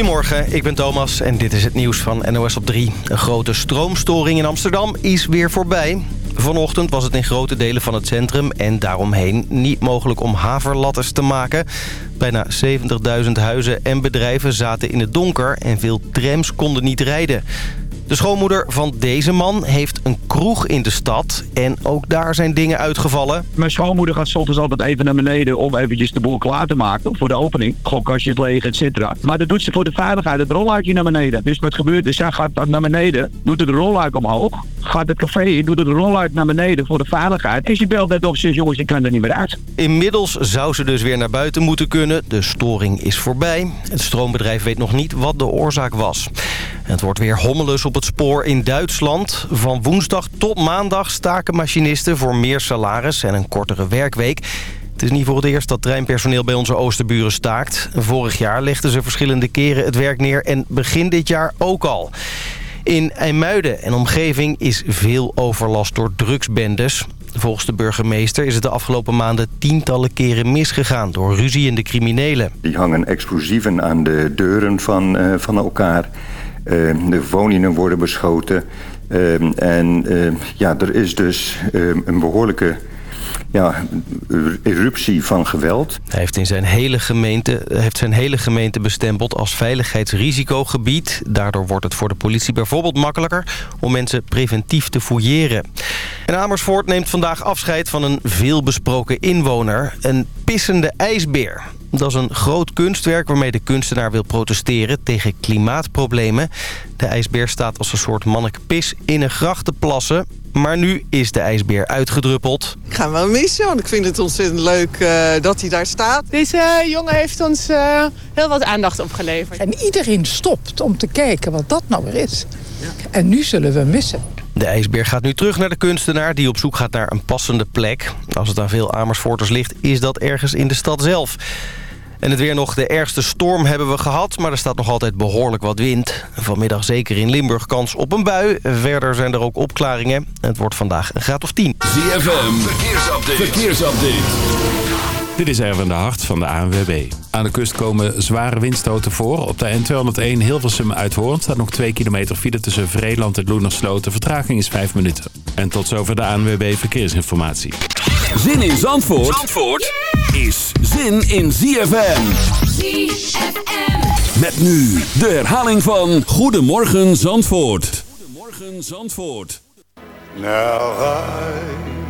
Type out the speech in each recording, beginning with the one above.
Goedemorgen, ik ben Thomas en dit is het nieuws van NOS op 3. Een grote stroomstoring in Amsterdam is weer voorbij. Vanochtend was het in grote delen van het centrum en daaromheen niet mogelijk om haverlattes te maken. Bijna 70.000 huizen en bedrijven zaten in het donker en veel trams konden niet rijden. De schoonmoeder van deze man heeft een kroeg in de stad. En ook daar zijn dingen uitgevallen. Mijn schoonmoeder gaat soms altijd even naar beneden om eventjes de boel klaar te maken. Voor de opening. Gokkastjes leeg, et cetera. Maar dat doet ze voor de veiligheid. Het rolluikje naar beneden. Dus wat gebeurt is, zij gaat naar beneden. Doet het de rolluik omhoog. Gaat het café in. Doet het de rolluik naar beneden voor de veiligheid. En ze belt net op. Zegt jongens, ik kan er niet meer uit. Inmiddels zou ze dus weer naar buiten moeten kunnen. De storing is voorbij. Het stroombedrijf weet nog niet wat de oorzaak was. Het wordt weer hommelus op het spoor in Duitsland. Van woensdag tot maandag staken machinisten voor meer salaris en een kortere werkweek. Het is niet voor het eerst dat treinpersoneel bij onze oosterburen staakt. Vorig jaar legden ze verschillende keren het werk neer en begin dit jaar ook al. In IJmuiden en omgeving is veel overlast door drugsbendes. Volgens de burgemeester is het de afgelopen maanden tientallen keren misgegaan door ruziende criminelen. Die hangen explosieven aan de deuren van, uh, van elkaar. Uh, de woningen worden beschoten. Uh, en ja, er is dus een behoorlijke ja, eruptie van geweld. Hij heeft, in zijn hele gemeente, heeft zijn hele gemeente bestempeld als veiligheidsrisicogebied. Daardoor wordt het voor de politie bijvoorbeeld makkelijker om mensen preventief te fouilleren. En Amersfoort neemt vandaag afscheid van een veelbesproken inwoner. Een pissende ijsbeer. Dat is een groot kunstwerk waarmee de kunstenaar wil protesteren tegen klimaatproblemen. De ijsbeer staat als een soort manneke pis in een gracht te plassen. Maar nu is de ijsbeer uitgedruppeld. Ik ga hem wel missen, want ik vind het ontzettend leuk uh, dat hij daar staat. Deze jongen heeft ons uh, heel wat aandacht opgeleverd. En iedereen stopt om te kijken wat dat nou weer is. Ja. En nu zullen we hem missen. De ijsbeer gaat nu terug naar de kunstenaar die op zoek gaat naar een passende plek. Als het aan veel Amersfoorters ligt, is dat ergens in de stad zelf. En het weer nog de ergste storm hebben we gehad, maar er staat nog altijd behoorlijk wat wind. Vanmiddag zeker in Limburg kans op een bui. Verder zijn er ook opklaringen. Het wordt vandaag een graad of 10. ZFM, verkeersupdate. verkeersupdate. Dit is Erwin de Hart van de ANWB. Aan de kust komen zware windstoten voor. Op de N201 Hilversum uit Hoorn staat nog 2 kilometer file tussen Vreeland en Loenersloot. De vertraging is 5 minuten. En tot zover de ANWB Verkeersinformatie. Zin in Zandvoort, Zandvoort is zin in ZFM. ZFM. Met nu de herhaling van Goedemorgen Zandvoort. Goedemorgen Zandvoort. Now I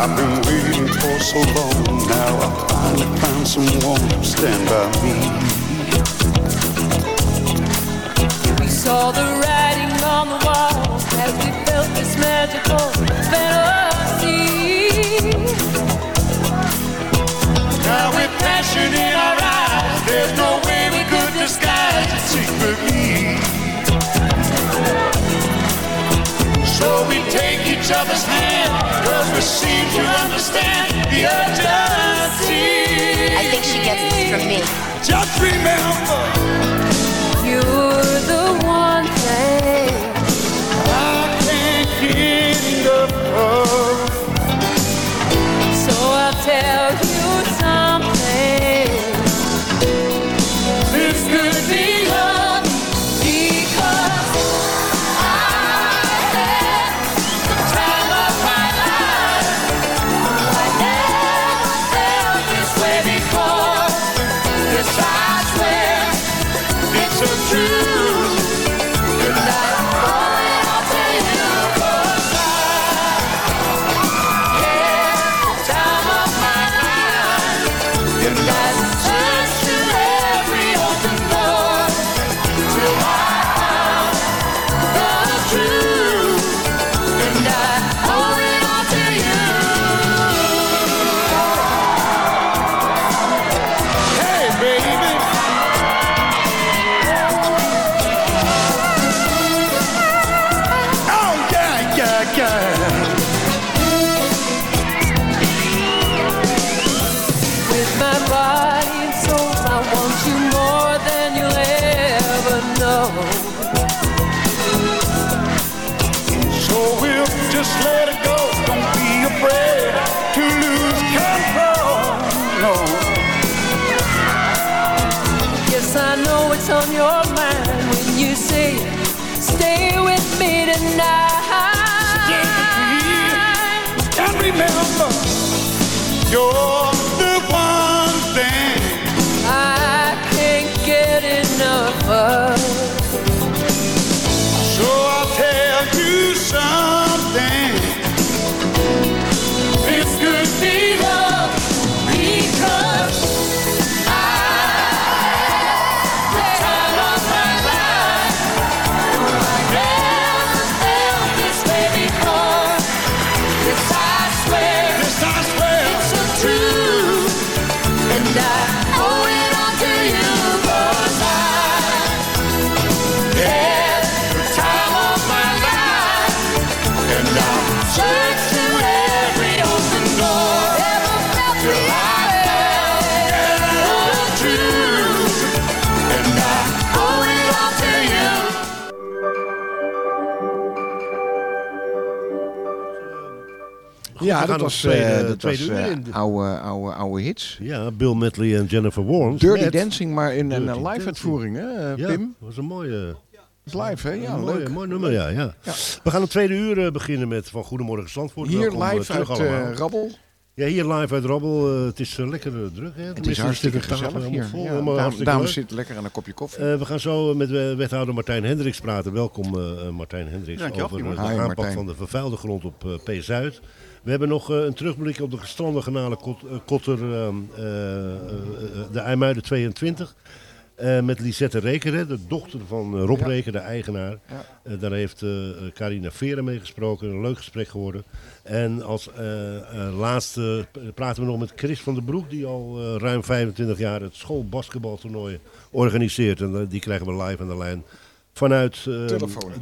I've been waiting for so long now. I finally found someone to stand by me. We saw the writing on the wall as we felt this magical fantasy. Now with passion in our each other's hand, cause we seem to understand the urgency. I think she gets this from me. Just remember, You're the one thing night. She. And remember your Ja, we dat gaan tweede- eh, tweede was uur eh, in. oude, oude, oude hits. Ja, Bill Medley en Jennifer Warnes. Dirty met- Dancing, maar in een Dirty eh, live Dancing. uitvoering, hè, Ja, Pim? dat was een mooie... Dat is live, hè? Ja, een mooi, leuk. mooi nummer, ja, ja. We gaan het tweede uur beginnen met Van Goedemorgen Zandvoort. Hier Welkom, live uit Rabbel. Ja, hier live uit Rabbel. Het is lekker druk, hè? Het is hartstikke gezellig hier. vol. Ja, dames zitten lekker aan een kopje koffie. We gaan zo met wethouder Martijn Hendricks praten. Welkom Martijn Hendricks over de aanpak van de vervuilde grond op P-Zuid. We hebben nog eh, een terugblik op de gestrande kanalen Kot- eh, Kotter, ehm, eh, de IJmuiden 22. Eh, met Lisette Rekeren, de dochter van Rob Ja. Reker, de eigenaar. Ja. Daar heeft eh Carina Veren mee gesproken. Een leuk gesprek geworden. En als laatste praten we nog met Chris van der Broek, die al ruim 25 jaar het schoolbasketbaltoernooi organiseert. En die krijgen we live aan de lijn vanuit eh,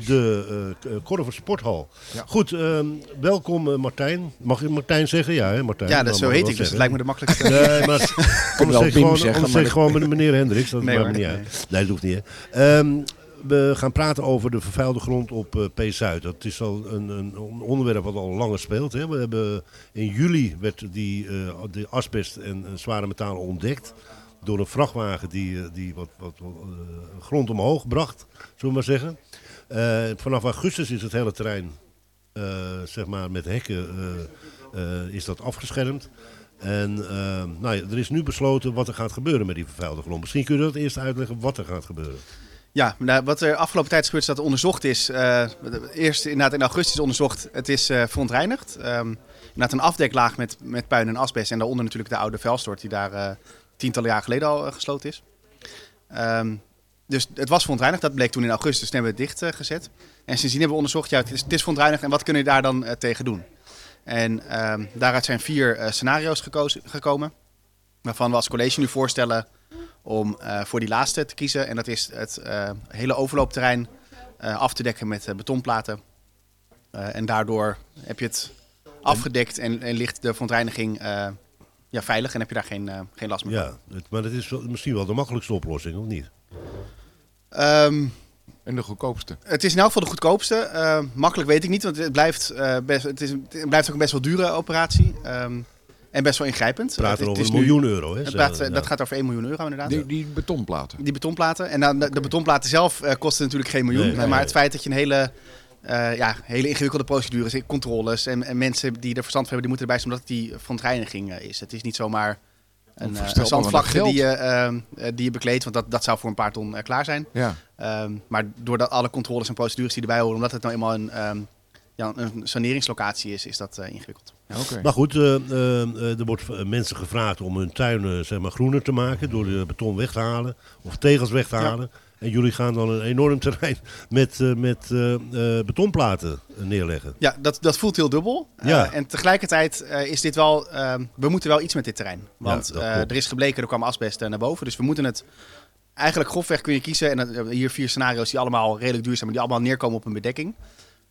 de eh Korver Sporthal. Ja. Goed, ehm, welkom eh, Martijn. Mag ik Martijn zeggen? Ja, hè, Martijn. Ja, dat Dan zo heet ik, dus het lijkt me de makkelijkste. Nee, maar anders zeg gewoon, zeggen, anders maar zeg gewoon meneer Hendricks. Dat Nee, maakt me hoor, niet nee. uit. Nee, dat hoeft niet. Hè. Ehm, we gaan praten over de vervuilde grond op P-Zuid. Dat is al een, een onderwerp wat al langer speelt. Hè. We hebben, in juli werd die, eh, de asbest en, en zware metalen ontdekt. Door een vrachtwagen die, eh, die wat, wat, eh, grond omhoog bracht, zullen we maar zeggen. Eh, vanaf augustus is het hele terrein zeg maar met hekken is dat afgeschermd. En nou ja, er is nu besloten wat er gaat gebeuren met die vervuilde grond. Misschien kun je dat eerst uitleggen wat er gaat gebeuren. Ja, nou, wat er afgelopen tijd gebeurd is dat er onderzocht is. eerst inderdaad in augustus onderzocht. Het is verontreinigd. Ehm inderdaad een afdeklaag met, met puin en asbest. En daaronder natuurlijk de oude vuilstort die daar tientallen jaar geleden al eh, gesloten is. Ehm, dus het was verontreinigd. Dat bleek toen in augustus. Toen hebben we het dicht gezet. En sindsdien hebben we onderzocht, ja, het is, het is verontreinigd. En wat kunnen we daar dan eh, tegen doen? En ehm, daaruit zijn vier eh, scenario's gekozen, gekomen. Waarvan we als college nu voorstellen om eh, voor die laatste te kiezen. En dat is het eh, hele overloopterrein eh, af te dekken met eh, betonplaten. Eh, en daardoor heb je het afgedekt en, en ligt de verontreiniging eh, ja, veilig en heb je daar geen, eh, geen last meer van. Ja, het, maar dat is misschien wel de makkelijkste oplossing, of niet? Ehm, En de goedkoopste. het is in elk geval de goedkoopste. Eh, makkelijk weet ik niet, want het blijft, eh, best, het is, het blijft ook een best wel dure operatie. Ehm, en best wel ingrijpend. We praten Het- het over is een miljoen euro, hè, het praat-. Dat gaat over 1 miljoen euro inderdaad. Die, die betonplaten. Die betonplaten. En dan de, de betonplaten zelf eh, kosten natuurlijk geen miljoen. Nee, nee, maar nee. het feit dat je een hele, eh, ja, hele ingewikkelde procedures, controles en, en mensen die er verstand van hebben, die moeten erbij zijn omdat het die verontreiniging eh, is. Het is niet zomaar een, Onvoorstelbaar een zandvlakte wat die je, eh, eh, die je bekleedt, want dat, dat zou voor een paar ton klaar zijn. Ja. Ehm, maar doordat alle controles en procedures die erbij horen, omdat het nou eenmaal een, ehm, ja, een saneringslocatie is, is dat ingewikkeld. Maar goed, er wordt mensen gevraagd om hun tuinen zeg maar, groener te maken door de beton weg te halen of tegels weg te Ja. En jullie gaan dan een enorm terrein met, eh, met eh, eh, betonplaten neerleggen. Ja, dat, dat voelt heel dubbel. Ja. en tegelijkertijd is dit wel, ehm, we moeten wel iets met dit terrein. Want Ja, er is gebleken, er kwam asbest naar boven. Dus we moeten het, eigenlijk grofweg kun je kiezen. En hier vier scenario's die allemaal redelijk duur zijn, maar die allemaal neerkomen op een bedekking.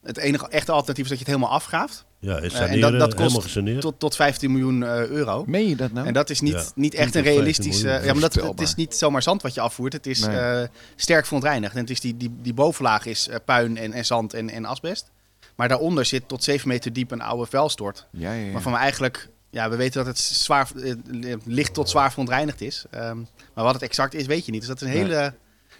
Het enige echte alternatief is dat je het helemaal afgraaft. Ja, en Eh, saneren, dat, dat kost tot, tot 15 miljoen eh, euro. Meen je dat nou? En dat is niet, Ja, niet 10 echt een tot 15 realistisch... eh, ja, maar dat, het is niet zomaar zand wat je afvoert. Het is Nee. eh, sterk verontreinigd. En het is die, die, die bovenlaag is puin en, en zand en, en asbest. Maar daaronder zit tot 7 meter diep een oude vuilstort. Ja, ja, ja. Waarvan we eigenlijk, ja, we weten dat het zwaar, licht tot zwaar verontreinigd is. Ehm, maar wat het exact is, weet je niet. Dus dat is een Nee. hele,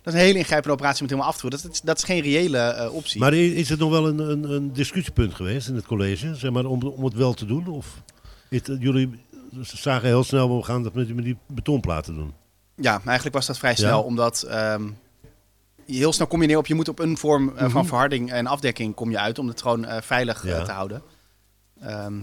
dat is een hele ingrijpende operatie om het helemaal af te voeren. Dat, is- dat is geen reële eh, optie. Maar is het nog wel een, een, een discussiepunt geweest in het college, zeg maar, om, om het wel te doen? Of het- jullie zagen heel snel, we gaan dat met, die- met die betonplaten doen? Ja, eigenlijk was dat vrij Ja? snel, omdat ehm, heel snel kom je neer op je moet op een vorm eh, van Mhm. verharding en afdekking kom je uit om het gewoon eh, veilig Ja. te houden. Ehm,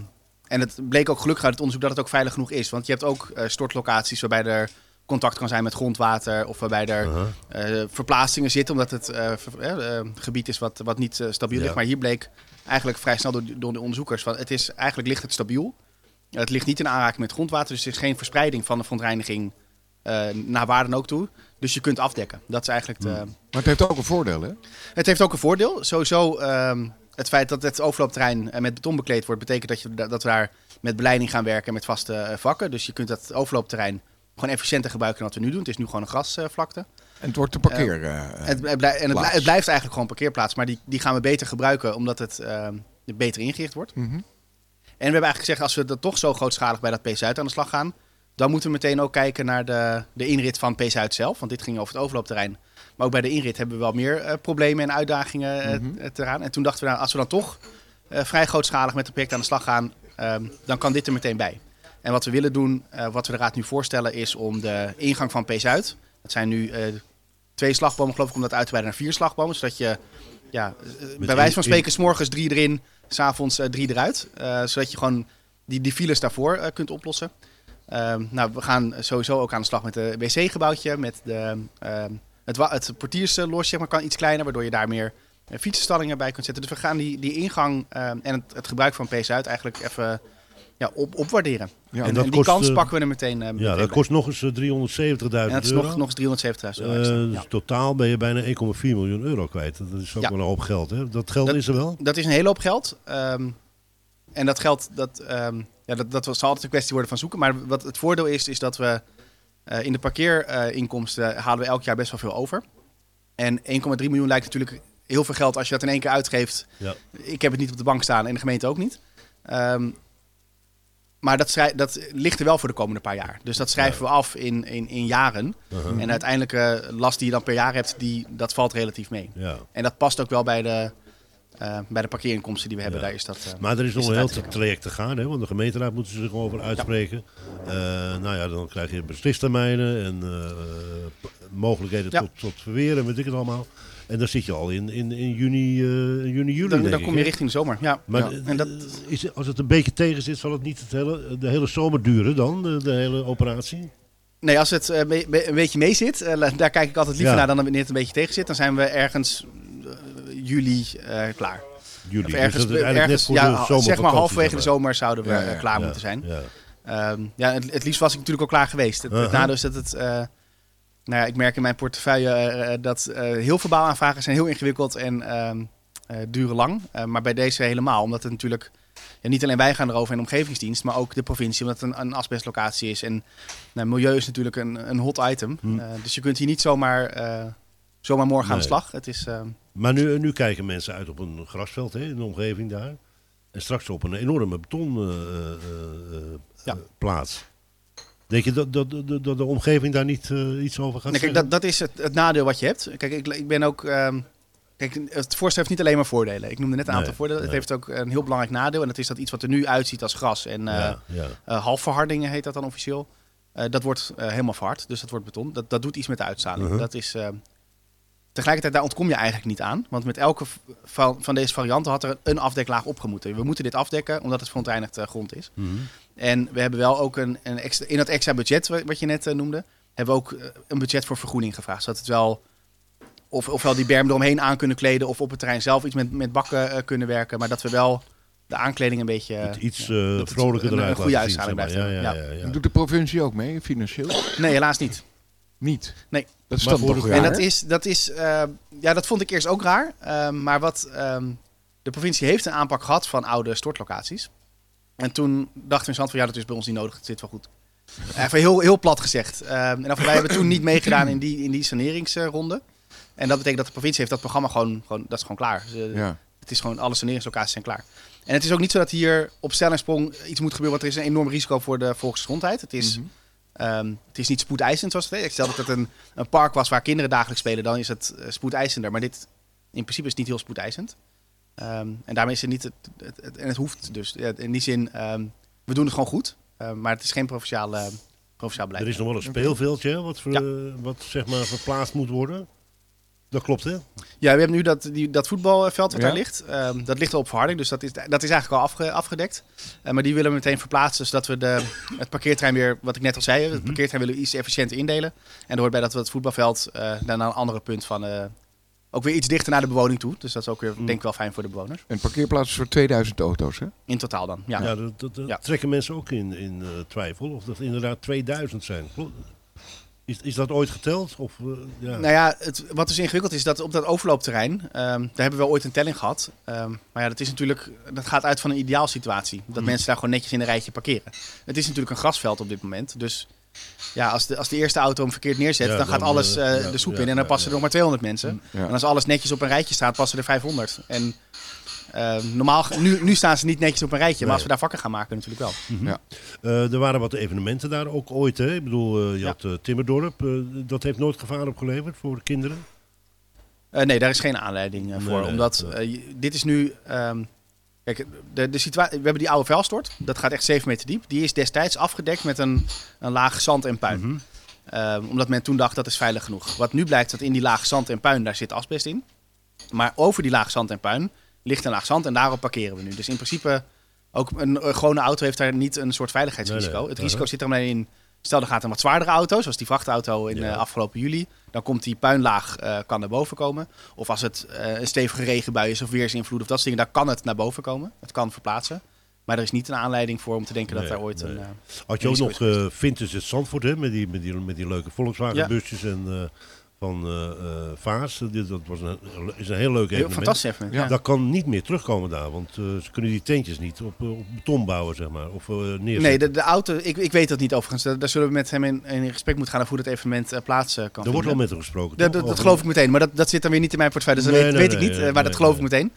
en het bleek ook gelukkig uit het onderzoek dat het ook veilig genoeg is, want je hebt ook stortlocaties waarbij er contact kan zijn met grondwater of waarbij er eh, verplaatsingen zitten omdat het eh, eh, gebied is wat, wat niet stabiel Ja. ligt. Maar hier bleek eigenlijk vrij snel door, door de onderzoekers van het is eigenlijk ligt het stabiel. Het ligt niet in aanraking met grondwater, dus er is geen verspreiding van de verontreiniging naar waar dan ook toe. Dus je kunt afdekken. Dat is eigenlijk de... Maar het heeft ook een voordeel, hè? Het heeft ook een voordeel. Sowieso ehm, het feit dat het overloopterrein met beton bekleed wordt, betekent dat, je, dat we daar met beleiding gaan werken met vaste vakken. Dus je kunt dat overloopterrein gewoon efficiënter gebruiken dan wat we nu doen. Het is nu gewoon een grasvlakte. En het wordt de parkeer. eh, het, en het, blijft eigenlijk gewoon parkeerplaats, maar die, die gaan we beter gebruiken omdat het ehm, beter ingericht wordt. Mhm. En we hebben eigenlijk gezegd, als we dat toch zo grootschalig bij dat P-Zuid aan de slag gaan, dan moeten we meteen ook kijken naar de, de inrit van P-Zuid zelf. Want dit ging over het overloopterrein. Maar ook bij de inrit hebben we wel meer eh, problemen en uitdagingen eh, eh, te eraan. En toen dachten we, nou, als we dan toch vrij grootschalig met het project aan de slag gaan, ehm, dan kan dit er meteen bij. En wat we willen doen, eh, wat we de raad nu voorstellen, is om de ingang van P-Zuid, dat zijn nu eh, twee slagbomen geloof ik, om dat uit te breiden naar vier slagbomen. Zodat je, ja, eh, bij wijze van spreken, één- s morgens drie erin, s'avonds drie eruit. Zodat je gewoon die, die files daarvoor kunt oplossen. Ehm, nou, we gaan sowieso ook aan de slag met het wc-gebouwtje. Met de, ehm, het, het portierslosje zeg maar, kan iets kleiner, waardoor je daar meer fietsenstallingen bij kunt zetten. Dus we gaan die, die ingang ehm, en het, het gebruik van P-Zuid eigenlijk even ja, op, opwaarderen. Ja, en, en dat en die kost, kans eh, pakken we er meteen, eh, meteen Ja, dat bij. kost nog eens eh, 370.000 En dat is euro. nog, nog eens 370.000 euro Eh, dus ja. totaal ben je bijna 1,4 miljoen euro kwijt. Dat is ook Ja. wel een hoop geld. Hè? Dat geld Dat- is er wel. Dat is een hele hoop geld. Ehm, en dat geld, dat, ehm, ja, dat, dat zal altijd een kwestie worden van zoeken. Maar wat het voordeel is, is dat we in de parkeerinkomsten halen we elk jaar best wel veel over. En 1,3 miljoen lijkt natuurlijk heel veel geld als je dat in één keer uitgeeft. Ja. Ik heb het niet op de bank staan en de gemeente ook niet. Ehm, maar dat, schrij- dat ligt er wel voor de komende paar jaar. Dus dat schrijven we af in, in, in jaren. Uh-huh. En uiteindelijk eh, last die je dan per jaar hebt, die, dat valt relatief mee. Ja. En dat past ook wel bij de, eh, bij de parkeerinkomsten die we hebben. Ja. Daar is dat, eh, Maar er is nog een heel te traject te gaan, hè? want de gemeenteraad moet zich over uitspreken. Eh, nou ja, dan krijg je beslistermijnen en mogelijkheden tot, tot verweren, weet ik het allemaal. En dan zit je al in, in, in juni, eh, juni, juli. Dan, dan ik, kom je richting de zomer. Ja. Maar Ja. En dat, is, als het een beetje tegen zit, zal het niet het hele, de hele zomer duren dan, de, de hele operatie? nee, als het eh, een beetje mee zit, eh, daar kijk ik altijd liever Ja. naar dan wanneer het een beetje tegen zit. Dan zijn we ergens juli klaar. Juli, Of dus ergens, ergens net voor de ja, zeg maar halverwege de zomer zouden we Ja, klaar moeten zijn. ja. Ehm, ja, het, het liefst was ik natuurlijk al klaar geweest. Het, het nadeel is dat het... nou ja, ik merk in mijn portefeuille eh, dat eh, heel veel bouwaanvragen zijn heel ingewikkeld en ehm, eh, duren lang. Eh, maar bij deze helemaal, omdat het natuurlijk... Ja, niet alleen wij gaan erover en de omgevingsdienst, maar ook de provincie, omdat het een, een asbestlocatie is. En nou, milieu is natuurlijk een, een hot item. Hm. Eh, dus je kunt hier niet zomaar, eh, zomaar morgen aan de slag. Het is, ehm, Maar nu, nu kijken mensen uit op een grasveld hè, in de omgeving daar. En straks op een enorme betonplaats. Denk je dat, dat, dat, dat de omgeving daar niet eh, iets over gaat Nee, kijk, dat, dat is het, het nadeel wat je hebt. Kijk, ik, ik ben ook. ehm, kijk, het voorstel heeft niet alleen maar voordelen. Ik noemde net een Nee, aantal voordelen. nee. Het heeft ook een heel belangrijk nadeel. En dat is dat iets wat er nu uitziet als gras en eh Ja, ja. eh, halfverhardingen heet dat dan officieel. Dat wordt helemaal verhard. Dus dat wordt beton. Dat, dat doet iets met de uitstraling. Mhm. Dat is. tegelijkertijd, daar ontkom je eigenlijk niet aan. Want met elke van, van deze varianten had er een afdeklaag opgemoeten. We moeten dit afdekken omdat het verontreinigd grond is. Mhm. En we hebben wel ook een, een extra, in dat extra budget wa- wat je net eh, noemde, hebben we ook eh, een budget voor vergroening gevraagd. Zodat het wel, of, ofwel die berm eromheen aan kunnen kleden, of op het terrein zelf iets met, met bakken eh, kunnen werken. Maar dat we wel de aankleding een beetje... Het iets ja, vrolijker een, eruit een goede laten zien, uitstraling zeg blijft maar. hebben. Ja, ja, ja, doet de provincie ook mee, financieel? Nee, helaas niet. Niet? Nee. Dat is Maar dan toch raar? En dat is, dat is eh, ja, dat vond ik eerst ook raar. Ehm, maar wat, ehm, de provincie heeft een aanpak gehad van oude stortlocaties. En toen dachten we in van ja, dat is bij ons niet nodig, het zit wel goed. Even heel, heel plat gezegd. Ehm, en of wij hebben toen niet meegedaan in die, in die saneringsronde. En dat betekent dat de provincie heeft dat programma gewoon, gewoon dat is gewoon klaar. Ze- Ja. Het is gewoon alle saneringslocaties zijn klaar. En het is ook niet zo dat hier op stel en sprong iets moet gebeuren, want er is een enorm risico voor de volksgezondheid. Het is, Mhm. ehm, het is niet spoedeisend zoals het heet. Ik stel dat het een, een park was waar kinderen dagelijks spelen, dan is het eh, spoedeisender. Maar dit in principe is niet heel spoedeisend. Ehm, en daarmee is het niet, het, het, het- en het hoeft dus. In die zin, ehm, we doen het gewoon goed. Ehm, maar het is geen provinciale, provinciaal beleid. Er is nog wel een speelveldje wat, ver- wat zeg maar verplaatst moet worden. Dat klopt hè? Ja, we hebben nu dat, die, dat voetbalveld wat Ja. daar ligt. Dat ligt al op verharding, dus dat is, dat is eigenlijk al afge- afgedekt. Eh, maar die willen we meteen verplaatsen, zodat we de, het parkeerterrein weer, wat ik net al zei, het parkeerterrein willen we iets efficiënter indelen. En er hoort bij dat we het voetbalveld eh, naar een andere punt van, eh, ook weer iets dichter naar de bewoning toe. Dus dat is ook weer, denk ik wel fijn voor de bewoners. Een parkeerplaats voor 2000 auto's, hè? In totaal dan, ja. Ja, dat, dat- dat trekken mensen ook in, in eh, twijfel of dat inderdaad 2000 zijn. Is, is dat ooit geteld? Of, eh, ja. Nou ja, het, wat dus ingewikkeld is, dat op dat overloopterrein, ehm, daar hebben we ooit een telling gehad. Ehm, maar ja, dat is natuurlijk, dat gaat uit van een ideaalsituatie. Dat Hmm. mensen daar gewoon netjes in een rijtje parkeren. Het is natuurlijk een grasveld op dit moment. Dus ja, als de, als de eerste auto hem verkeerd neerzet, Ja, dan gaat alles ja, de soep ja, in en dan ja, passen er nog maar 200 mensen. Ja. En als alles netjes op een rijtje staat, passen er 500. En eh, normaal, nu, nu staan ze niet netjes op een rijtje, maar Nee. als we daar vakken gaan maken natuurlijk wel. Mhm. Ja. Eh, er waren wat evenementen daar ook ooit. Hè? Ik bedoel, eh, je had Timmerdorp. dat heeft nooit gevaar opgeleverd voor de kinderen. Eh, nee, daar is geen aanleiding voor. nee, omdat dit is nu. ehm, kijk, de, de situatie. We hebben die oude vuilstort. Dat gaat echt 7 meter diep. Die is destijds afgedekt met een, een laag zand en puin. Mhm. Ehm, omdat men toen dacht dat is veilig genoeg. Wat nu blijkt dat in die laag zand en puin daar zit asbest in. Maar over die laag zand en puin ligt een laag zand en daarop parkeren we nu. Dus in principe ook een, een gewone auto heeft daar niet een soort veiligheidsrisico. Nee, nee. Het risico Uh-huh. zit er alleen in. Stel er gaat een wat zwaardere auto, zoals die vrachtauto in Ja. eh, afgelopen juli. Dan komt die puinlaag eh, kan naar boven komen. Of als het eh, een stevige regenbui is of weersinvloed of dat soort dingen, dan kan het naar boven komen. Het kan verplaatsen. Maar er is niet een aanleiding voor om te denken dat daar ooit nee. een. eh, Had je ook nog eh Vintage het Zandvoort, hè? Met, die, met, die, met die leuke Volkswagen Ja. busjes en van eh eh, Vaas. Dit- Dat was een, is een heel leuk Heel evenement. fantastisch evenement, ja. Dat kan niet meer terugkomen daar, want eh, ze kunnen die tentjes niet op, op beton bouwen, zeg maar. Of neerzetten. Nee, de, de auto, ik, ik weet dat niet overigens. Daar, daar zullen we met hem in, in gesprek moeten gaan over hoe dat evenement plaats kan Er wordt al vinden. met hem gesproken. Dat, dat, geloof ik meteen, maar dat, dat zit dan weer niet in mijn portefeuille. Dus dat weet, nee, weet ik niet, maar dat geloof ik meteen.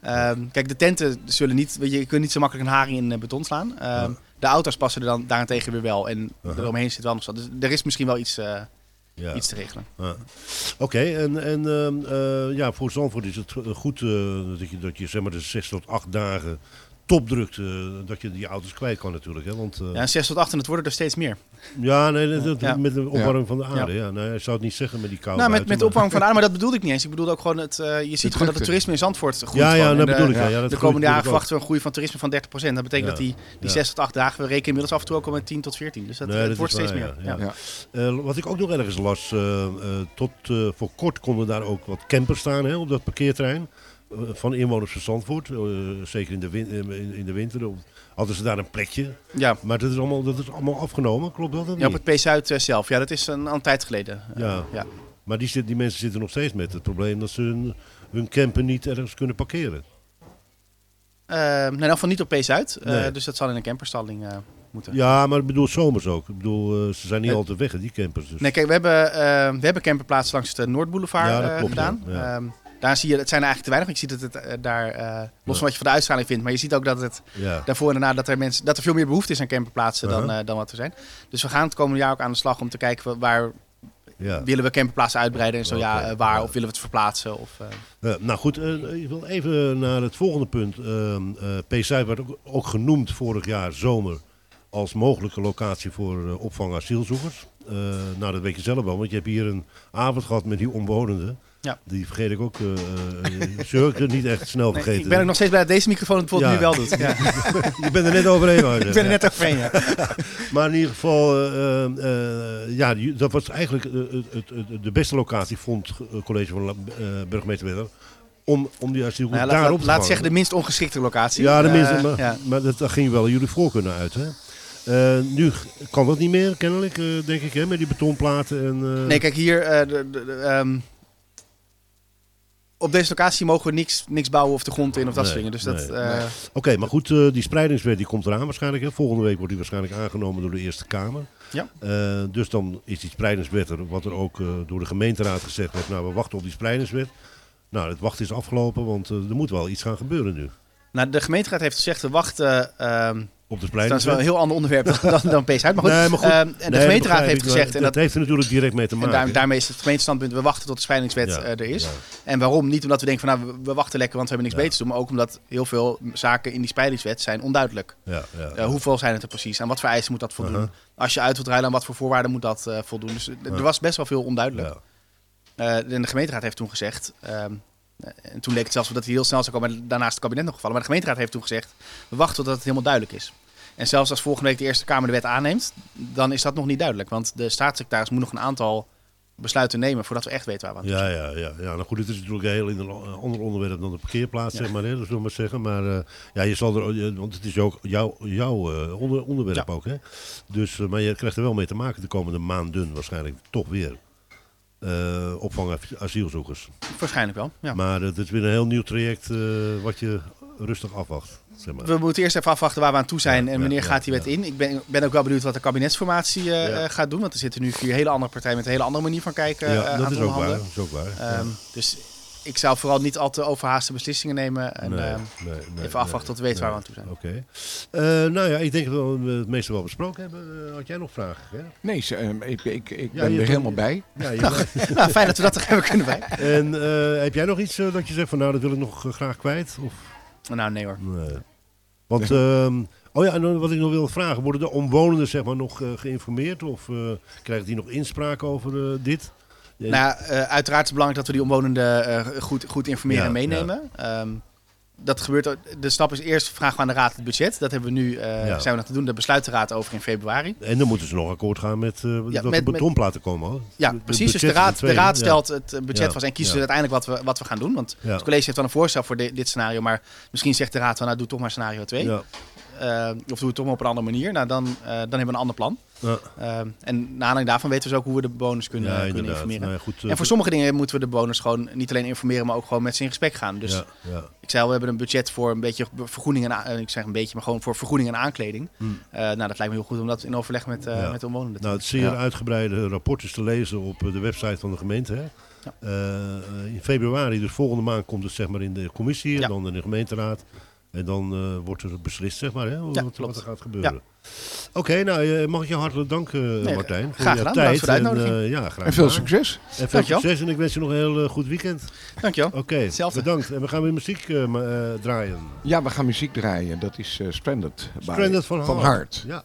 Ehm, kijk, de tenten zullen niet, weet je, je kunt niet zo makkelijk een haring in beton slaan. Ehm, De auto's passen er dan daarentegen weer wel en eromheen zit wel nog zo. Dus er is misschien wel iets, Ja. iets te regelen. Ja. Oké, en, en ehm, eh, ja, voor Zandvoort is het eh, goed eh, dat je, dat je zeg maar de zes tot acht dagen topdrukt, eh dat je die auto's kwijt kan natuurlijk. Hè? Want, eh, Ja, 6 tot 8 en het worden er steeds meer. ja, nee, dat, dat- Ja. met de opwarming van de aarde. Ja. Ja. Nee, ik zou het niet zeggen met die kou Nou, met, buiten, met de maar- opvang van de aarde, maar dat bedoelde ik niet eens. Ik bedoelde ook gewoon, het, eh, je ziet gewoon dat het toerisme in Zandvoort groeit. Ja, ja, dat bedoel ik, ja. Ja, dat de komende jaren verwachten we een groei van toerisme van 30%. Dat betekent Ja. dat die, die Ja. 6 tot 8 dagen, we rekenen inmiddels af en toe ook al met 10 tot 14. Dus dat, Nee, het dat wordt steeds waar, meer. ja, Ja. ja. Eh, wat ik ook nog ergens las, eh, eh, tot voor kort konden daar ook wat campers staan hè, op dat parkeerterrein. Eh, van inwoners van Zandvoort. eh, zeker in de, win- in, in de winter. Hadden ze daar een plekje. Ja. Maar dat is allemaal, dat is allemaal afgenomen, klopt dat? Ja, op niet? het P-Zuid eh, zelf. Ja, dat is een, een tijd geleden. Eh, Ja. ja. Maar die, zit- die mensen zitten nog steeds met het probleem dat ze hun, hun camper niet ergens kunnen parkeren. Eh, nee, in ieder geval niet op P-Zuid. Eh, Nee. dus dat zal in een camperstalling eh, moeten. Ja, maar ik bedoel zomers ook. Ik bedoel, eh, ze zijn niet Eh, altijd weg, die campers. Dus. Nee, kijk, we hebben, eh, we hebben camperplaatsen langs de Noordboulevard Ja, dat eh, klopt, gedaan. ja, ja. Daar zie je, het zijn er eigenlijk te weinig. want Je ziet dat het eh, daar, eh, los van wat je van de uitstraling vindt, maar je ziet ook dat het Ja. daarvoor en daarna dat er, mensen, dat er veel meer behoefte is aan camperplaatsen dan, Uh-huh. eh, dan wat er zijn. Dus we gaan het komende jaar ook aan de slag om te kijken wa- waar Ja. willen we camperplaatsen uitbreiden en zo ja, waar of willen we het verplaatsen. Of, nou goed, ik wil even naar het volgende punt. Ehm eh P-Zuid werd ook, ook genoemd vorig jaar zomer als mogelijke locatie voor opvang asielzoekers. Nou, dat weet je zelf wel, want je hebt hier een avond gehad met die omwonenden. Ja. Die vergeet ik ook, uh, Jurk, niet echt snel Nee, vergeten. ik ben ook nog steeds blij dat deze microfoon het bijvoorbeeld Ja. nu wel doet. Ja. je bent er net overheen. Ik ben er net overheen, ja. maar in ieder geval, ja, dat was eigenlijk de beste locatie, vond het college van uh, burgemeester Wedder, om, om die asielzoekers Nou daarop laat, te laat zeggen de minst ongeschikte locatie. Ja, de minste, maar, dat, daar ging wel jullie voorkeur uit, hè? Nu kan dat niet meer, kennelijk, denk ik, hè, met die betonplaten en... Nee, kijk hier. de, de, de, ehm, op deze locatie mogen we niks, niks bouwen of de grond in of dat Nee, soort dingen. Dus dat, nee. eh, Oké, maar goed, eh, die spreidingswet die komt eraan waarschijnlijk. Hè? Volgende week wordt die waarschijnlijk aangenomen door de Eerste Kamer. Ja. Eh, dus dan is die spreidingswet er, wat er ook eh, door de gemeenteraad gezegd werd. Nou, we wachten op die spreidingswet. Nou, het wachten is afgelopen, want er moet wel iets gaan gebeuren nu. Nou, de gemeenteraad heeft gezegd, we wachten... ehm, Op de dat is wel een heel ander onderwerp dan, dan, dan. Maar goed, Nee, maar goed. ehm, en Nee, de gemeenteraad heeft gezegd... En dat dat, heeft er natuurlijk direct mee te en maken. daar- daarmee is het gemeentestandpunt, we wachten tot de spreidingswet Ja, eh, er is. ja. En waarom? Niet omdat we denken van, nou, we, wachten lekker, want we hebben niks beters te doen. Maar ook omdat heel veel zaken in die spreidingswet zijn onduidelijk. Ja, ja, Eh, hoeveel zijn het er precies? Aan wat voor eisen moet dat voldoen? Als je uit wilt ruilen, aan wat voor voorwaarden moet dat eh, voldoen? Dus er Ja. was best wel veel onduidelijk. En de gemeenteraad heeft toen gezegd... ehm, en toen leek het zelfs dat hij heel snel zou komen, daarnaast het kabinet nog gevallen. Maar de gemeenteraad heeft toen gezegd, we wachten totdat het helemaal duidelijk is. En zelfs als volgende week de Eerste Kamer de wet aanneemt, dan is dat nog niet duidelijk. Want de staatssecretaris moet nog een aantal besluiten nemen voordat we echt weten waar we aan Ja, ja, ja, ja. Nou goed, het is natuurlijk een heel in een ander onderwerp dan de parkeerplaats, zeg maar, hè, dat zullen we maar zeggen. Maar eh, ja, je zal er, want het is ook jouw, jouw eh, onder, onderwerp ook, hè. Dus, eh, maar je krijgt er wel mee te maken de komende maanden waarschijnlijk toch weer. Eh opvang asielzoekers. Waarschijnlijk wel, ja. Maar het is weer een heel nieuw traject eh, wat je rustig afwacht, zeg maar. We moeten eerst even afwachten waar we aan toe zijn en wanneer ja, gaat die wet in. Ik ben, ben ook wel benieuwd wat de kabinetsformatie eh, gaat doen. Want er zitten nu vier hele andere partijen met een hele andere manier van kijken Ja, dat aan is ook waar, dat is ook waar, ja. Ehm, Dus ik zou vooral niet al te overhaaste beslissingen nemen. En Nee, ehm, nee, nee, even afwachten nee, tot we weten waar we aan toe zijn. Oké. Eh, nou ja, ik denk dat we het meeste wel besproken hebben. Eh, had jij nog vragen? Hè? Nee, ze- ehm, ik, ik, ik Ja, ben er helemaal bij. Ja, je- Nou, nou, fijn dat we dat er hebben kunnen bij. En eh, heb jij nog iets dat je zegt van nou, dat wil ik nog graag kwijt? Of? Nou, nee hoor. Nee. Want, ehm, oh ja, en wat ik nog wil vragen, worden de omwonenden zeg maar nog geïnformeerd? Of eh, krijgen die nog inspraak over dit? Nou, ja, eh, uiteraard is het belangrijk dat we die omwonenden eh, goed, goed informeren Ja, en meenemen. Ehm, dat gebeurt, de stap is eerst vragen we aan de raad het budget. Dat hebben we nu, Ja. zijn we nog te doen. Daar besluit de raad over in februari. En dan moeten ze nog akkoord gaan met dat met- er betonplaten komen. Hoor. Ja, precies. Dus de raad, de raad ja. stelt het budget Ja, vast en kiezen ja. ze uiteindelijk wat we, wat we gaan doen. Want Ja. het college heeft dan een voorstel voor di- dit scenario. Maar misschien zegt de raad van nou doe toch maar scenario 2. Ja. Eh, of doe het toch maar op een andere manier. Nou, dan, dan hebben we een ander plan. Ja. Eh, en naar aanleiding daarvan weten we dus ook hoe we de bewoners kunnen, Ja, kunnen informeren. Nou ja, goed, eh, en voor sommige dingen moeten we de bewoners gewoon niet alleen informeren, maar ook gewoon met ze in gesprek gaan. Dus ik zei al, we hebben een budget voor een beetje vergoeding en eh, ik zeg een beetje, maar gewoon voor vergoeding en aankleding. Hmm. Eh, nou, dat lijkt me heel goed om dat in overleg met, met de omwonenden te Nou, het zeer uitgebreide rapport is te lezen op de website van de gemeente. Hè? In februari, dus volgende maand, komt het zeg maar in de commissie en dan in de gemeenteraad. En dan eh, wordt er beslist, zeg maar, hè, Ja, wat, er gaat gebeuren. Oké, nou, eh, mag ik je hartelijk danken, Nee, Martijn, voor graag je gedaan. tijd. Bedankt voor de En, eh, ja, graag En veel gedaan. succes. En veel Dankjewel. succes en ik wens je nog een heel eh, goed weekend. Dankjewel. Oké, bedankt. En we gaan weer muziek eh, eh, draaien. Ja, we gaan muziek draaien. Dat is eh, Stranded. by- Stranded van Hart. Hart. Ja.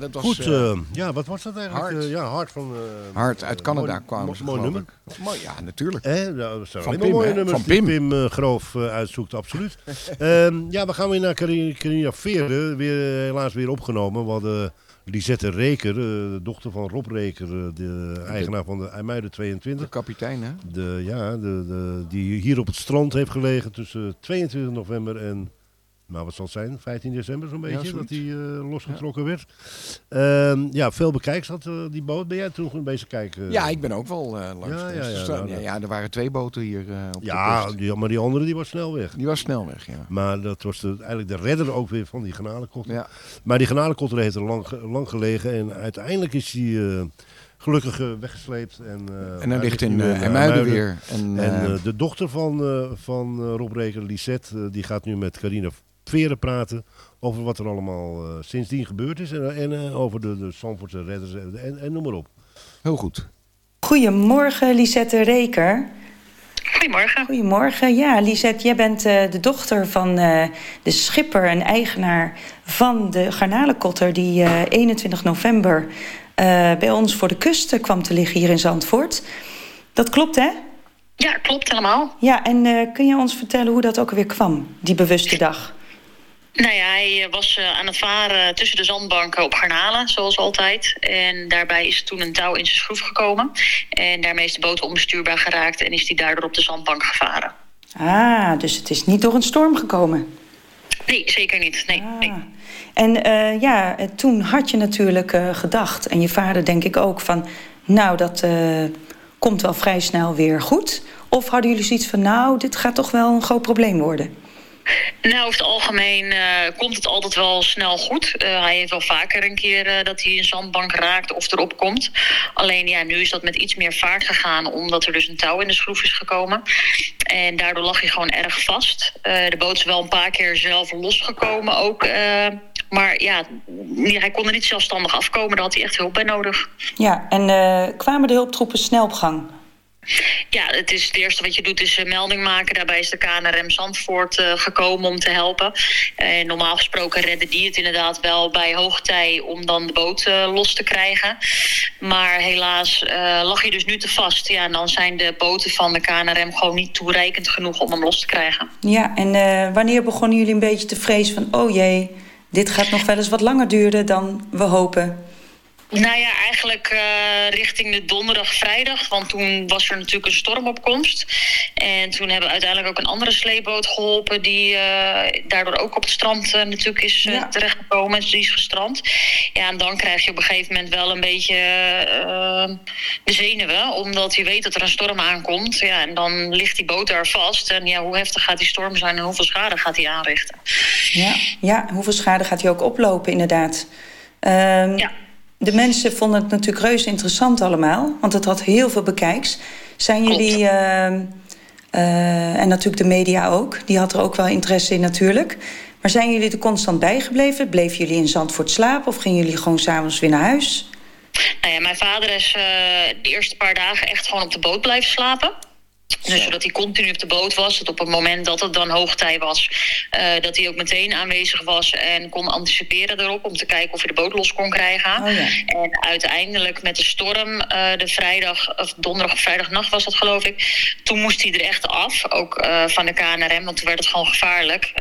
dat was... Goed, eh, eh, ja, wat was dat eigenlijk? Hard. Eh, ja, Hart van... Hard uit Canada mooi- ze, Mooi geloof nummer. Mooi, ja, natuurlijk. Eh, nou, Van Pim, mooie nummers Van die Pim. Pim Groof uitzoekt, absoluut. Ehm, ja, we gaan weer naar Carina, Veerde. Weer, helaas weer opgenomen. We hadden Lisette Reker, de dochter van Rob Reker, de eigenaar van de IJmuiden 22. De kapitein, hè? De, ja, de, de, die hier op het strand heeft gelegen tussen 22 november en, nou wat zal het zijn, 15 december zo'n beetje, dat hij eh, losgetrokken werd. Ehm, ja, veel bekijks had eh, die boot. Ben jij toen beetje kijken? Ja, ik ben ook wel eh, langs Ja, ja, ja, Dus, nou, ja, dat- ja, er waren twee boten hier op de Ja, kust. die, maar die andere die was snel weg. Die was snel weg, ja. Maar dat was de, eigenlijk de redder ook weer van die garnalenkotter. Ja. Maar die garnalenkotter heeft er lang, lang gelegen. En uiteindelijk is die gelukkig weggesleept. En, eh, En hij ligt in, in IJmuiden weer. En, En, de dochter van, van Rob Reker, Lisette, die gaat nu met Carina Veren praten. Over wat er allemaal eh, sindsdien gebeurd is. En, en eh, over de, de Zandvoortse redders en, en, en noem maar op. Heel goed. Goedemorgen, Lisette Reker. Goedemorgen. Goedemorgen. Ja, Lisette, jij bent eh, de dochter van eh, de schipper en eigenaar van de garnalenkotter... die eh, 21 november eh, bij ons voor de kust kwam te liggen hier in Zandvoort. Dat klopt, hè? Ja, klopt helemaal. Ja, en eh, kun je ons vertellen hoe dat ook alweer kwam, die bewuste dag? Nou ja, hij eh, was eh, aan het varen tussen de zandbanken op Garnalen, zoals altijd. En daarbij is toen een touw in zijn schroef gekomen. En daarmee is de boot onbestuurbaar geraakt en is hij daardoor op de zandbank gevaren. Ah, dus het is niet door een storm gekomen. Nee, zeker niet. Nee, nee. En eh, ja, toen had je natuurlijk gedacht, en je vader denk ik ook, van... nou, dat komt wel vrij snel weer goed. Of hadden jullie zoiets van, nou, dit gaat toch wel een groot probleem worden? Nou, over het algemeen eh, komt het altijd wel snel goed. Eh, hij heeft wel vaker een keer eh, dat hij een zandbank raakt of erop komt. Alleen ja, nu is dat met iets meer vaart gegaan, omdat er dus een touw in de schroef is gekomen. En daardoor lag hij gewoon erg vast. De boot is wel een paar keer zelf losgekomen ook. maar ja, hij kon er niet zelfstandig afkomen. Daar had hij echt hulp bij nodig. Ja, en kwamen de hulptroepen snel op gang? Ja, het, is het eerste wat je doet is melding maken. Daarbij is de KNRM Zandvoort eh, gekomen om te helpen. En normaal gesproken redden die het inderdaad wel bij hoogtij om dan de boot eh, los te krijgen. Maar helaas eh, lag hij dus nu te vast. Ja, en dan zijn de boten van de KNRM gewoon niet toereikend genoeg om hem los te krijgen. Ja, en wanneer begonnen jullie een beetje te vrezen van... oh jee, dit gaat nog wel eens wat langer duren dan we hopen? Nou ja, eigenlijk eh, richting de donderdag, vrijdag. Want toen was er natuurlijk een stormopkomst. En toen hebben we uiteindelijk ook een andere sleepboot geholpen... die eh, daardoor ook op het strand eh, natuurlijk is terechtgekomen. Dus die is gestrand. Ja, en dan krijg je op een gegeven moment wel een beetje de zenuwen. Omdat je weet dat er een storm aankomt. Ja, en dan ligt die boot daar vast. En ja, hoe heftig gaat die storm zijn en hoeveel schade gaat die aanrichten? Ja, ja hoeveel schade gaat hij ook oplopen, inderdaad. Ehm, De mensen vonden het natuurlijk reuze interessant allemaal, want het had heel veel bekijks. Zijn jullie, ehm, eh, en natuurlijk de media ook, die had er ook wel interesse in natuurlijk. Maar zijn jullie er constant bijgebleven? Bleven jullie in Zandvoort slapen of gingen jullie gewoon s'avonds weer naar huis? Nou ja, mijn vader is eh, de eerste paar dagen echt gewoon op de boot blijven slapen. Dus zodat hij continu op de boot was. Dat op het moment dat het dan hoogtij was, eh, dat hij ook meteen aanwezig was en kon anticiperen erop om te kijken of hij de boot los kon krijgen. Oh ja. En uiteindelijk met de storm, eh, de vrijdag, of donderdag of vrijdagnacht was dat geloof ik. Toen moest hij er echt af, ook eh, van de KNRM, want toen werd het gewoon gevaarlijk.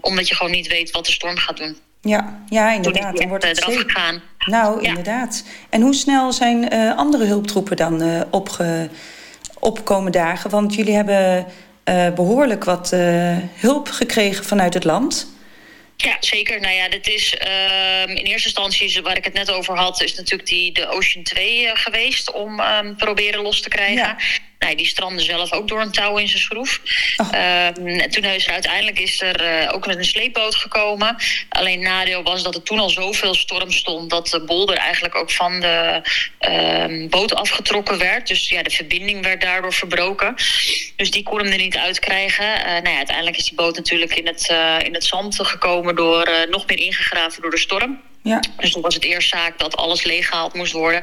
omdat je gewoon niet weet wat de storm gaat doen. Ja, ja Toen inderdaad. Dan wordt het eraf gegaan. Nou, inderdaad. En hoe snel zijn andere hulptroepen dan opge, opkomen dagen? Want jullie hebben eh, behoorlijk wat eh, hulp gekregen vanuit het land. Ja, zeker. Nou ja, dit is ehm, in eerste instantie, is- waar ik het net over had, is natuurlijk die, de Ocean 2 eh, geweest om ehm, proberen los te krijgen. Nou, die strandde zelf ook door een touw in zijn schroef. Ehm, en toen is er uiteindelijk is er eh, ook een sleepboot gekomen. Alleen nadeel was dat er toen al zoveel storm stond dat de bolder eigenlijk ook van de ehm, boot afgetrokken werd. Dus ja, de verbinding werd daardoor verbroken. Dus die kon hem er niet uitkrijgen. Eh nou ja, uiteindelijk is die boot natuurlijk in het, eh, in het zand gekomen door nog meer ingegraven door de storm. Ja. Dus toen was het eerst zaak dat alles leeggehaald moest worden.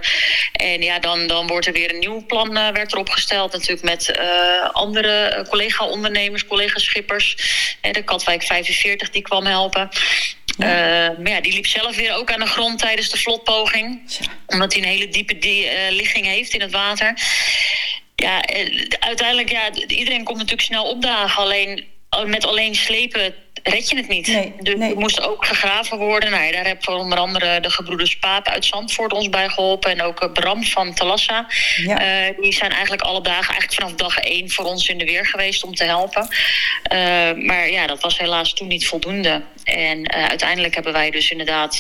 En ja, dan, dan wordt er weer een nieuw plan eh, werd erop gesteld. Natuurlijk met eh, andere collega-ondernemers, collega-schippers. Eh, de Katwijk 45 die kwam helpen. Eh, maar ja, die liep zelf weer ook aan de grond tijdens de vlotpoging. Omdat hij een hele diepe die, ligging heeft in het water. Ja, uiteindelijk, ja, iedereen komt natuurlijk snel opdagen. Alleen met alleen slepen red je het niet. dus er moest ook gegraven worden. Nou, ja, daar hebben onder andere de gebroeders Paap uit Zandvoort ons bij geholpen. En ook eh, Bram van Talassa. Eh, die zijn eigenlijk alle dagen, eigenlijk vanaf dag één, voor ons in de weer geweest om te helpen. Eh, maar ja, dat was helaas toen niet voldoende. En uiteindelijk hebben wij dus inderdaad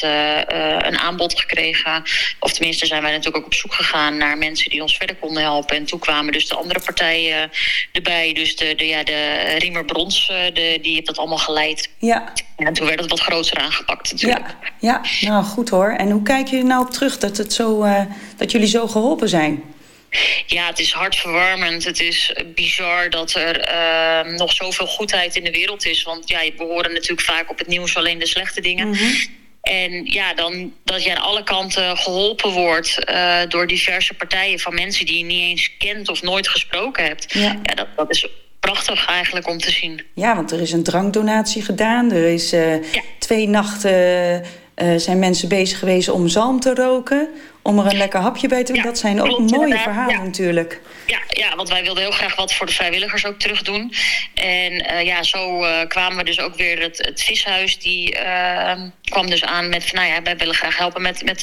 een aanbod gekregen. Of tenminste zijn wij natuurlijk ook op zoek gegaan naar mensen die ons verder konden helpen. En toen kwamen dus de andere partijen erbij. Dus de, de, ja, de Riemer Brons, de, die heeft dat allemaal geleid. Ja. En toen werd het wat groter aangepakt natuurlijk. Ja, nou goed hoor. En hoe kijk je er nou op terug dat, het zo, eh, dat jullie zo geholpen zijn? Ja, het is hartverwarmend. Het is bizar dat er eh, nog zoveel goedheid in de wereld is. Want ja, we horen natuurlijk vaak op het nieuws alleen de slechte dingen. En ja, dan dat je aan alle kanten geholpen wordt eh, door diverse partijen van mensen die je niet eens kent of nooit gesproken hebt. Ja. dat, dat is prachtig eigenlijk om te zien. Ja, want er is een drankdonatie gedaan. Er is eh, twee nachten eh, zijn mensen bezig geweest om zalm te roken. Om er een lekker hapje bij te doen. dat zijn ook klopt, mooie inderdaad. verhalen Ja. natuurlijk. Ja, ja, want wij wilden heel graag wat voor de vrijwilligers ook terug doen. En eh, ja, zo eh, kwamen we dus ook weer het, het vishuis. Die eh, kwam dus aan met van, nou ja, wij willen graag helpen met, met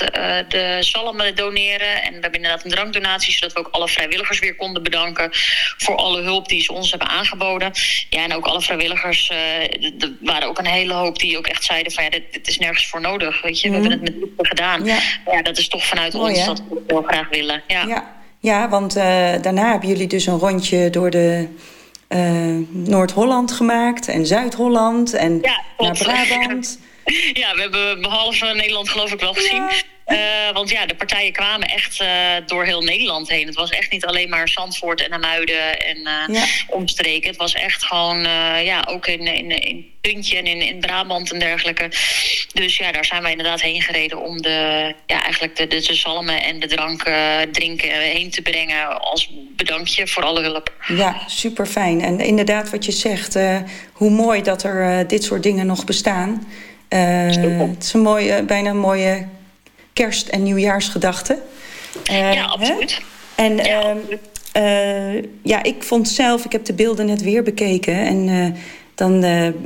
de zalmen doneren. En we hebben inderdaad een drankdonatie, zodat we ook alle vrijwilligers weer konden bedanken voor alle hulp die ze ons hebben aangeboden. Ja, en ook alle vrijwilligers, er waren ook een hele hoop die ook echt zeiden van ja, dit, dit is nergens voor nodig. Weet je, we Mhm. hebben het met liefde gedaan. Ja. Ja. dat is toch vanuit Mooi, ons hè? dat we heel graag willen. Ja. Ja, ja want eh, daarna hebben jullie dus een rondje door de eh, Noord-Holland gemaakt. En Zuid-Holland en naar. Brabant. Ja, we hebben behalve Nederland geloof ik wel gezien. Eh, want ja, de partijen kwamen echt eh, door heel Nederland heen. Het was echt niet alleen maar Zandvoort en Amuiden en Ja. omstreken. Het was echt gewoon, ja, ook in, in, in Puntje en in, in Brabant en dergelijke. Dus ja, daar zijn wij inderdaad heen gereden om de, ja, eigenlijk de, de, de zalmen en de drank drinken heen te brengen als bedankje voor alle hulp. Ja, super fijn. En inderdaad, wat je zegt, hoe mooi dat er dit soort dingen nog bestaan. Het is een mooie, bijna een mooie kerst- en nieuwjaarsgedachte. Eh, ja, absoluut. hè? En ehm, eh, ja, ik vond zelf, ik heb de beelden net weer bekeken. En eh, dan,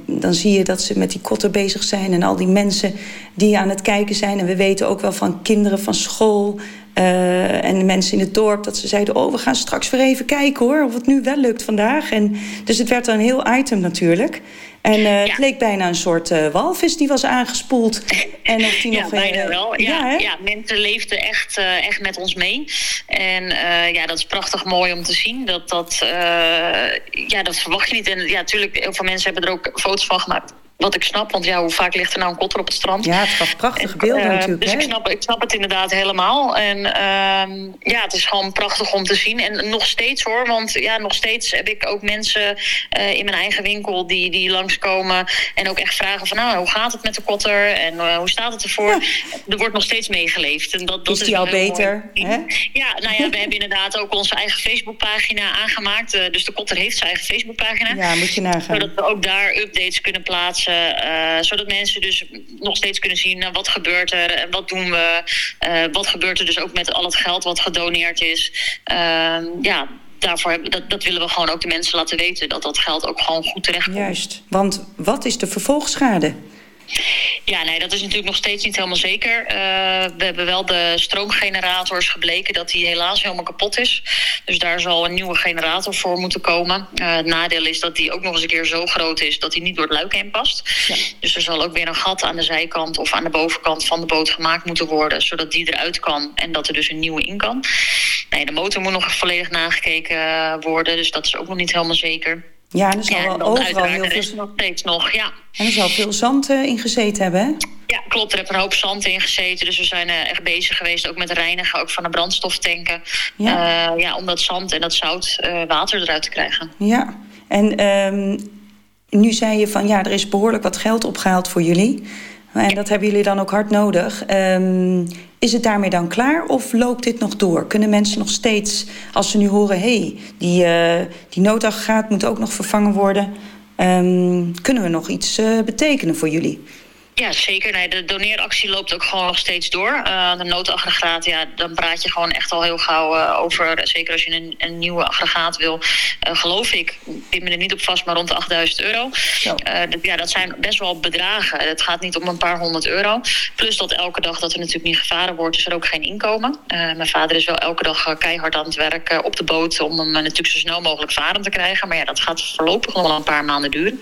dan zie je dat ze met die kotten bezig zijn. En al die mensen die aan het kijken zijn. En we weten ook wel van kinderen van school. en de mensen in het dorp dat ze zeiden: Oh, we gaan straks weer even kijken hoor. Of het nu wel lukt vandaag. En, dus het werd een heel item natuurlijk. En eh, het leek bijna een soort eh, walvis die was aangespoeld. En of die Ja, nog bijna eh, wel. Ja, hè? ja, mensen leefden echt, echt met ons mee. En ja, dat is prachtig mooi om te zien. Dat, dat, ja, dat verwacht je niet. En ja, natuurlijk, heel veel mensen hebben er ook foto's van gemaakt. Wat ik snap, want ja, hoe vaak ligt er nou een kotter op het strand? Ja, het gaf prachtige beelden Eh, natuurlijk. Dus hè? ik snap, ik snap het inderdaad helemaal. En ehm, ja, het is gewoon prachtig om te zien. En nog steeds hoor, want ja, nog steeds heb ik ook mensen eh, in mijn eigen winkel die, die langskomen. En ook echt vragen van, nou, hoe gaat het met de kotter? En eh, hoe staat het ervoor? Er wordt nog steeds meegeleefd. En dat, dat Is is die al beter? Hè? Ja, nou ja, we hebben inderdaad ook onze eigen Facebookpagina aangemaakt. Dus de kotter heeft zijn eigen Facebookpagina. Ja, moet je nagaan. Zodat we ook daar updates kunnen plaatsen. Eh, zodat mensen dus nog steeds kunnen zien nou, wat gebeurt er en wat doen we. eh, wat gebeurt er dus ook met al het geld wat gedoneerd is. Ehm, ja, daarvoor hebben, dat, dat willen we gewoon ook de mensen laten weten. Dat dat geld ook gewoon goed terecht komt. Juist. Want wat is de vervolgschade? Ja, nee, dat is natuurlijk nog steeds niet helemaal zeker. Eh, we hebben wel de stroomgenerators gebleken dat die helaas helemaal kapot is. Dus daar zal een nieuwe generator voor moeten komen. Eh, het nadeel is dat die ook nog eens een keer zo groot is dat die niet door het luik heen past. Dus er zal ook weer een gat aan de zijkant of aan de bovenkant van de boot gemaakt moeten worden, zodat die eruit kan en dat er dus een nieuwe in kan. Nee, de motor moet nog volledig nagekeken eh, worden, dus dat is ook nog niet helemaal zeker. Ja, en er zal en wel overal heel veel... nog steeds nog, ja. En er zal veel zand eh, in gezeten hebben, hè? Ja, klopt. Er heeft een hoop zand in gezeten. Dus we zijn eh, echt bezig geweest ook met reinigen ook van de brandstoftanken. Ja. Ja. ja, om dat zand en dat zout eh, water eruit te krijgen. Ja. En ehm, nu zei je van, ja, er is behoorlijk wat geld opgehaald voor jullie. En dat hebben jullie dan ook hard nodig. Ehm, is het daarmee dan klaar of loopt dit nog door? Kunnen mensen nog steeds, als ze nu horen... hé, hey, die, eh die noodaggregaat moet ook nog vervangen worden... ehm, kunnen we nog iets eh, betekenen voor jullie? Ja, zeker. Nee, de doneeractie loopt ook gewoon nog steeds door. Eh, de noodaggregaat, ja, dan praat je gewoon echt al heel gauw eh, over... zeker als je een, een nieuwe aggregaat wil, eh, geloof ik... ik me er niet op vast, maar rond de 8000 euro. Dat- ja, dat zijn best wel bedragen. Het gaat niet om een paar honderd euro. Plus dat elke dag dat er natuurlijk niet gevaren wordt... is er ook geen inkomen. Mijn vader is wel elke dag keihard aan het werk op de boot... om hem natuurlijk zo snel mogelijk varen te krijgen. Maar ja, dat gaat voorlopig nog wel een paar maanden duren.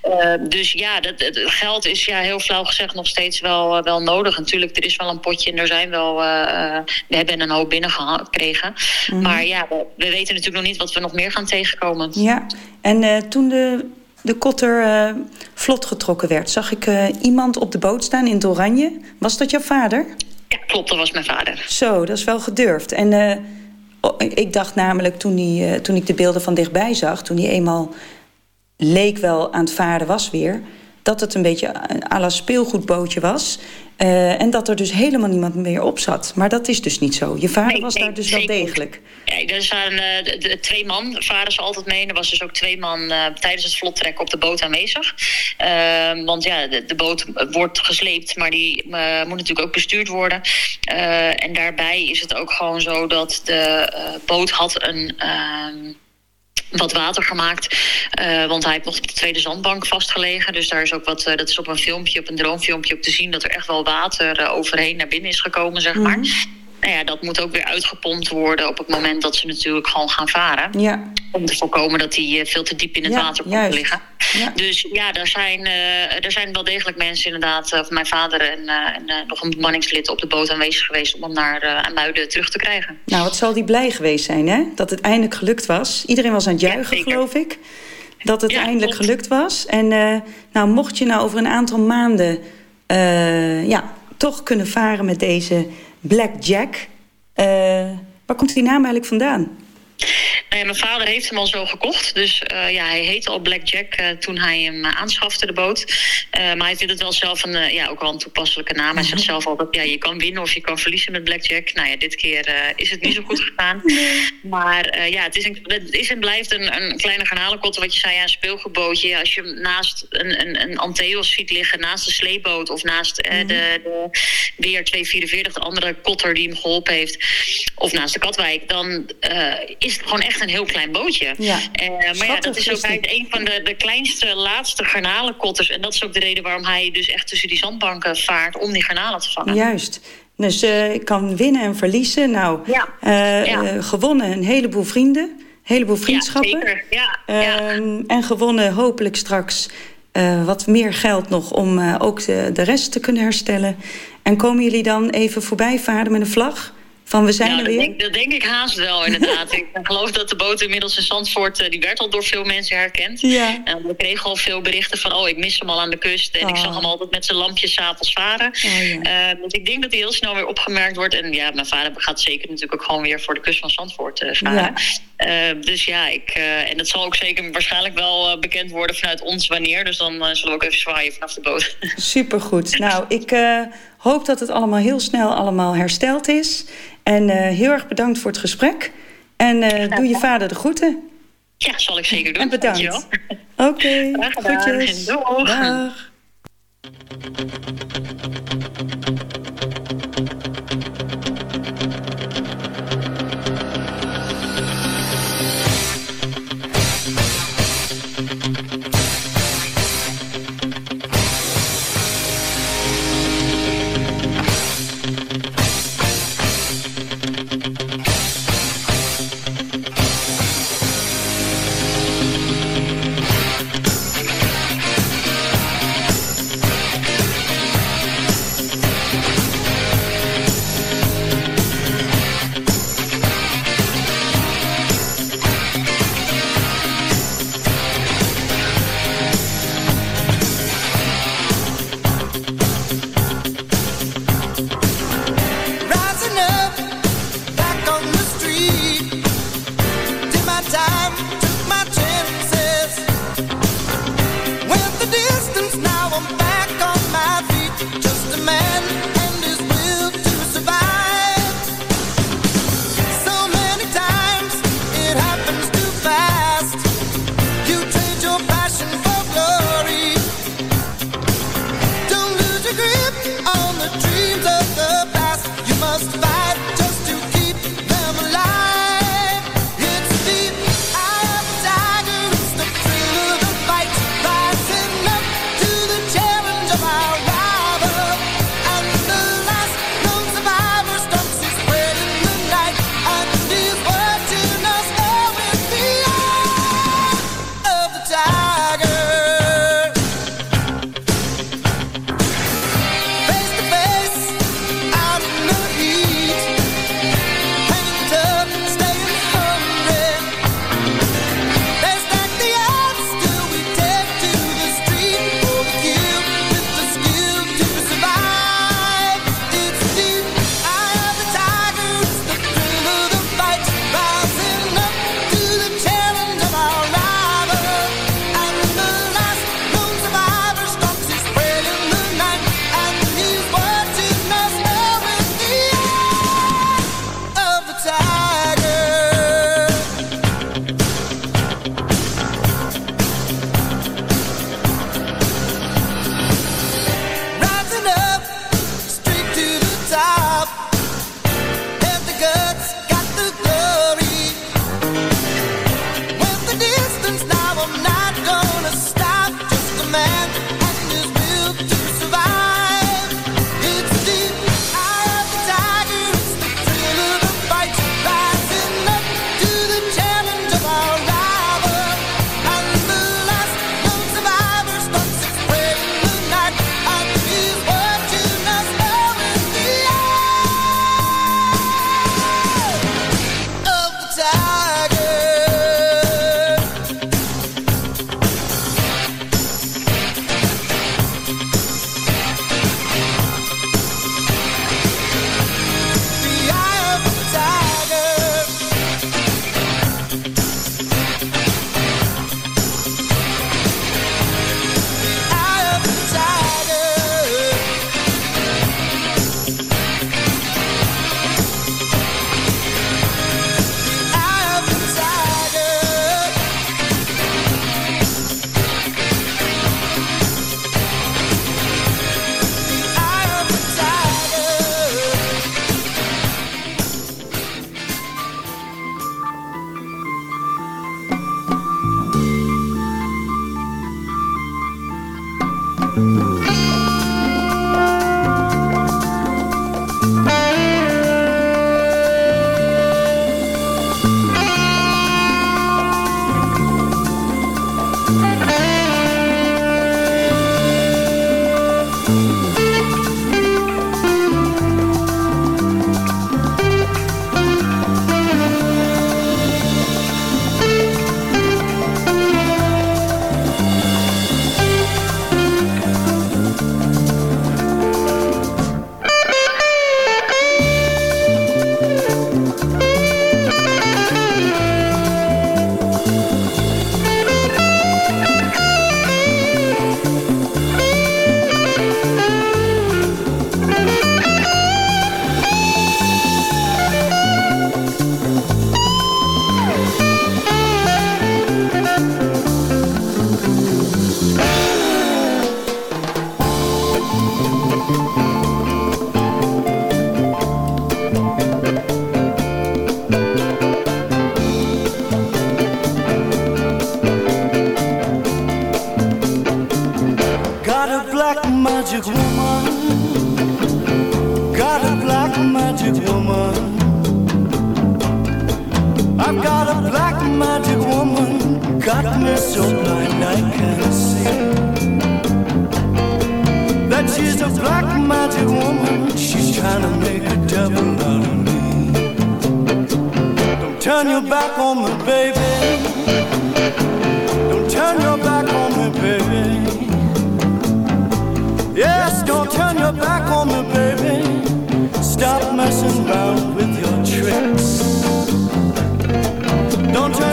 Eh, dus ja, dat, het geld is ja, heel flauw gezegd nog steeds wel, eh, wel nodig. Natuurlijk, er is wel een potje en er zijn wel... eh, eh, we hebben een hoop binnengekregen. Mhm. Maar ja, we, we weten natuurlijk nog niet wat we nog meer gaan tegenkomen. Ja, en toen de, de kotter vlot getrokken werd... zag ik iemand op de boot staan in het oranje. Was dat jouw vader? Ja, klopt, dat was mijn vader. Zo, dat is wel gedurfd. En ik dacht namelijk toen, die, toen ik de beelden van dichtbij zag... toen hij eenmaal leek wel aan het varen was weer... dat het een beetje een à la speelgoedbootje was... eh, en dat er dus helemaal niemand meer op zat. Maar dat is dus niet zo. Je vader Nee, was nee, daar dus wel degelijk. Ja, er zijn eh, de, de twee man varen ze altijd mee. En er was dus ook twee man eh, tijdens het vlottrekken op de boot aanwezig. Ehm, want ja, de, de boot wordt gesleept, maar die moet natuurlijk ook bestuurd worden. En daarbij is het ook gewoon zo dat de boot had een... wat water gemaakt. eh, want hij heeft nog op de tweede zandbank vastgelegen. Dus daar is ook wat, eh, dat is op een filmpje, op een droomfilmpje ook te zien... dat er echt wel water eh, overheen naar binnen is gekomen, zeg maar. Nou ja, dat moet ook weer uitgepompt worden op het moment dat ze natuurlijk gewoon gaan varen. Ja. Om te voorkomen dat die eh, veel te diep in het Ja, water komt te liggen. Dus ja, er zijn, eh, er zijn wel degelijk mensen inderdaad, eh, of mijn vader en, en nog een bemanningslid op de boot aanwezig geweest om hem naar Muiden terug te krijgen. Nou, wat zal die blij geweest zijn, hè? Dat het eindelijk gelukt was. Iedereen was aan het juichen, geloof ik. Dat het eindelijk gelukt was. En nou, mocht je nou over een aantal maanden... ja, toch kunnen varen met deze Black Jack... eh, waar komt die naam eigenlijk vandaan? Nou ja, mijn vader heeft hem al zo gekocht. Dus uh, ja, hij heette al Black Jack uh, toen hij hem uh, aanschafte, de boot. maar hij vindt het wel zelf een, ja, ook wel een toepasselijke naam. Hij zegt zelf altijd, ja, je kan winnen of je kan verliezen met Black Jack. Nou ja, dit keer is het niet zo goed gegaan. Maar ja, het is, een, het is en blijft een, een kleine garnalenkotter, wat je zei, ja, een speelgoedbootje. Als je naast een, een, een Anteos ziet liggen, naast de sleepboot of naast de, de Weer 244, de andere kotter die hem geholpen heeft, of naast de Katwijk, dan is het gewoon echt een heel klein bootje. Ja. Uh, maar ja, dat is ook eigenlijk een van de, de kleinste, laatste garnalenkotters. En dat is ook de reden waarom hij dus echt tussen die zandbanken vaart om die garnalen te vangen. Juist. Dus uh, ik kan winnen en verliezen. Nou, ja. Uh, ja. gewonnen een heleboel vrienden, een heleboel vriendschappen. Ja, zeker. Ja, Ehm, en gewonnen hopelijk straks uh, wat meer geld nog om ook de, de rest te kunnen herstellen. En komen jullie dan even voorbij varen met een vlag? Van we zijn Ja, er dat weer? denk, dat denk ik haast wel, inderdaad. ik geloof dat de boot inmiddels in Zandvoort... eh, die werd al door veel mensen herkend. Ja. En we kregen al veel berichten van... oh, ik mis hem al aan de kust. En ik Oh. zag hem altijd met zijn lampjes s'avonds varen. Eh, dus ik denk dat hij heel snel weer opgemerkt wordt. En ja, mijn vader gaat zeker natuurlijk ook gewoon weer... voor de kust van Zandvoort eh, varen. Dus ja, ik, en dat zal ook zeker waarschijnlijk wel bekend worden vanuit ons wanneer. Dus dan zullen we ook even zwaaien vanaf de boot. Supergoed. Nou, ik hoop dat het allemaal heel snel allemaal hersteld is. En eh, heel erg bedankt voor het gesprek. En eh, doe je vader de groeten. Ja, zal ik zeker doen. En bedankt. Oké, gedaan. groetjes. Doeg. Dag.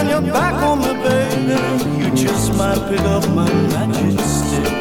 Turn your back on me, baby. You just might pick up my magic sticks.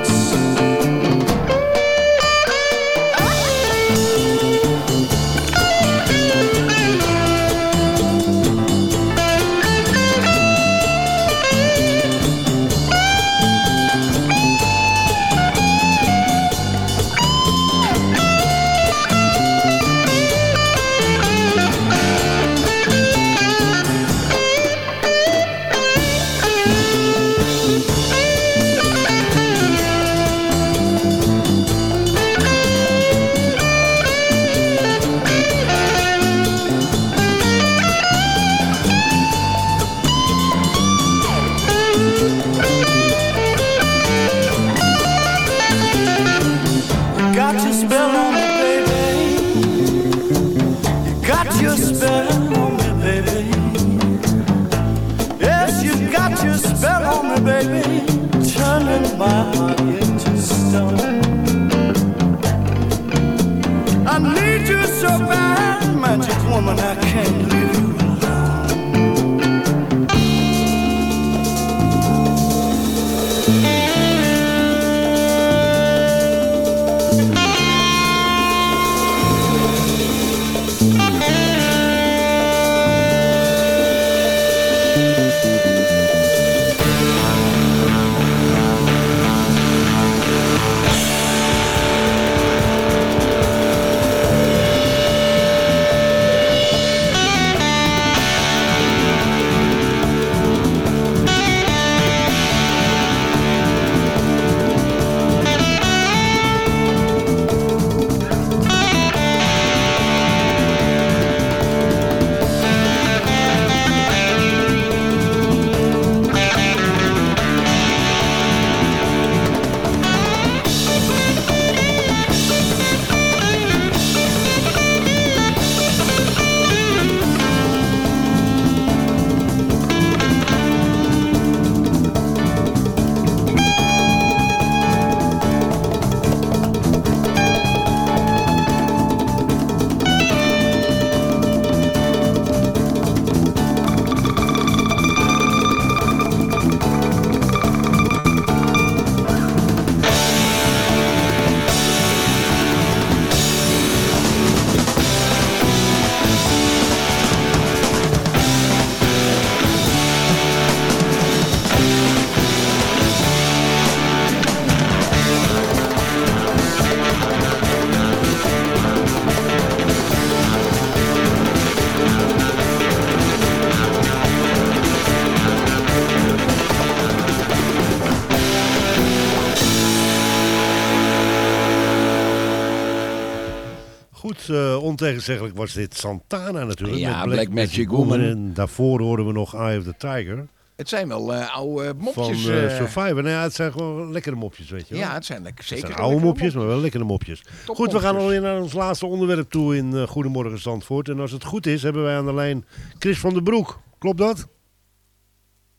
Ontegenzeggelijk was dit Santana natuurlijk. Ja, met Black Magic Woman. En daarvoor hoorden we nog Eye of the Tiger. Het zijn wel eh, oude Van mopjes. eh, eh. Survivor. Nou ja, het zijn gewoon lekkere mopjes, weet je wel. ja, het zijn lekker, Het zeker zijn oude mopjes, maar wel lekkere mopjes. Top goed, we gaan alweer naar ons laatste onderwerp toe in eh, Goedemorgen Zandvoort. En als het goed is, hebben wij aan de lijn Chris van der Broek. Klopt dat?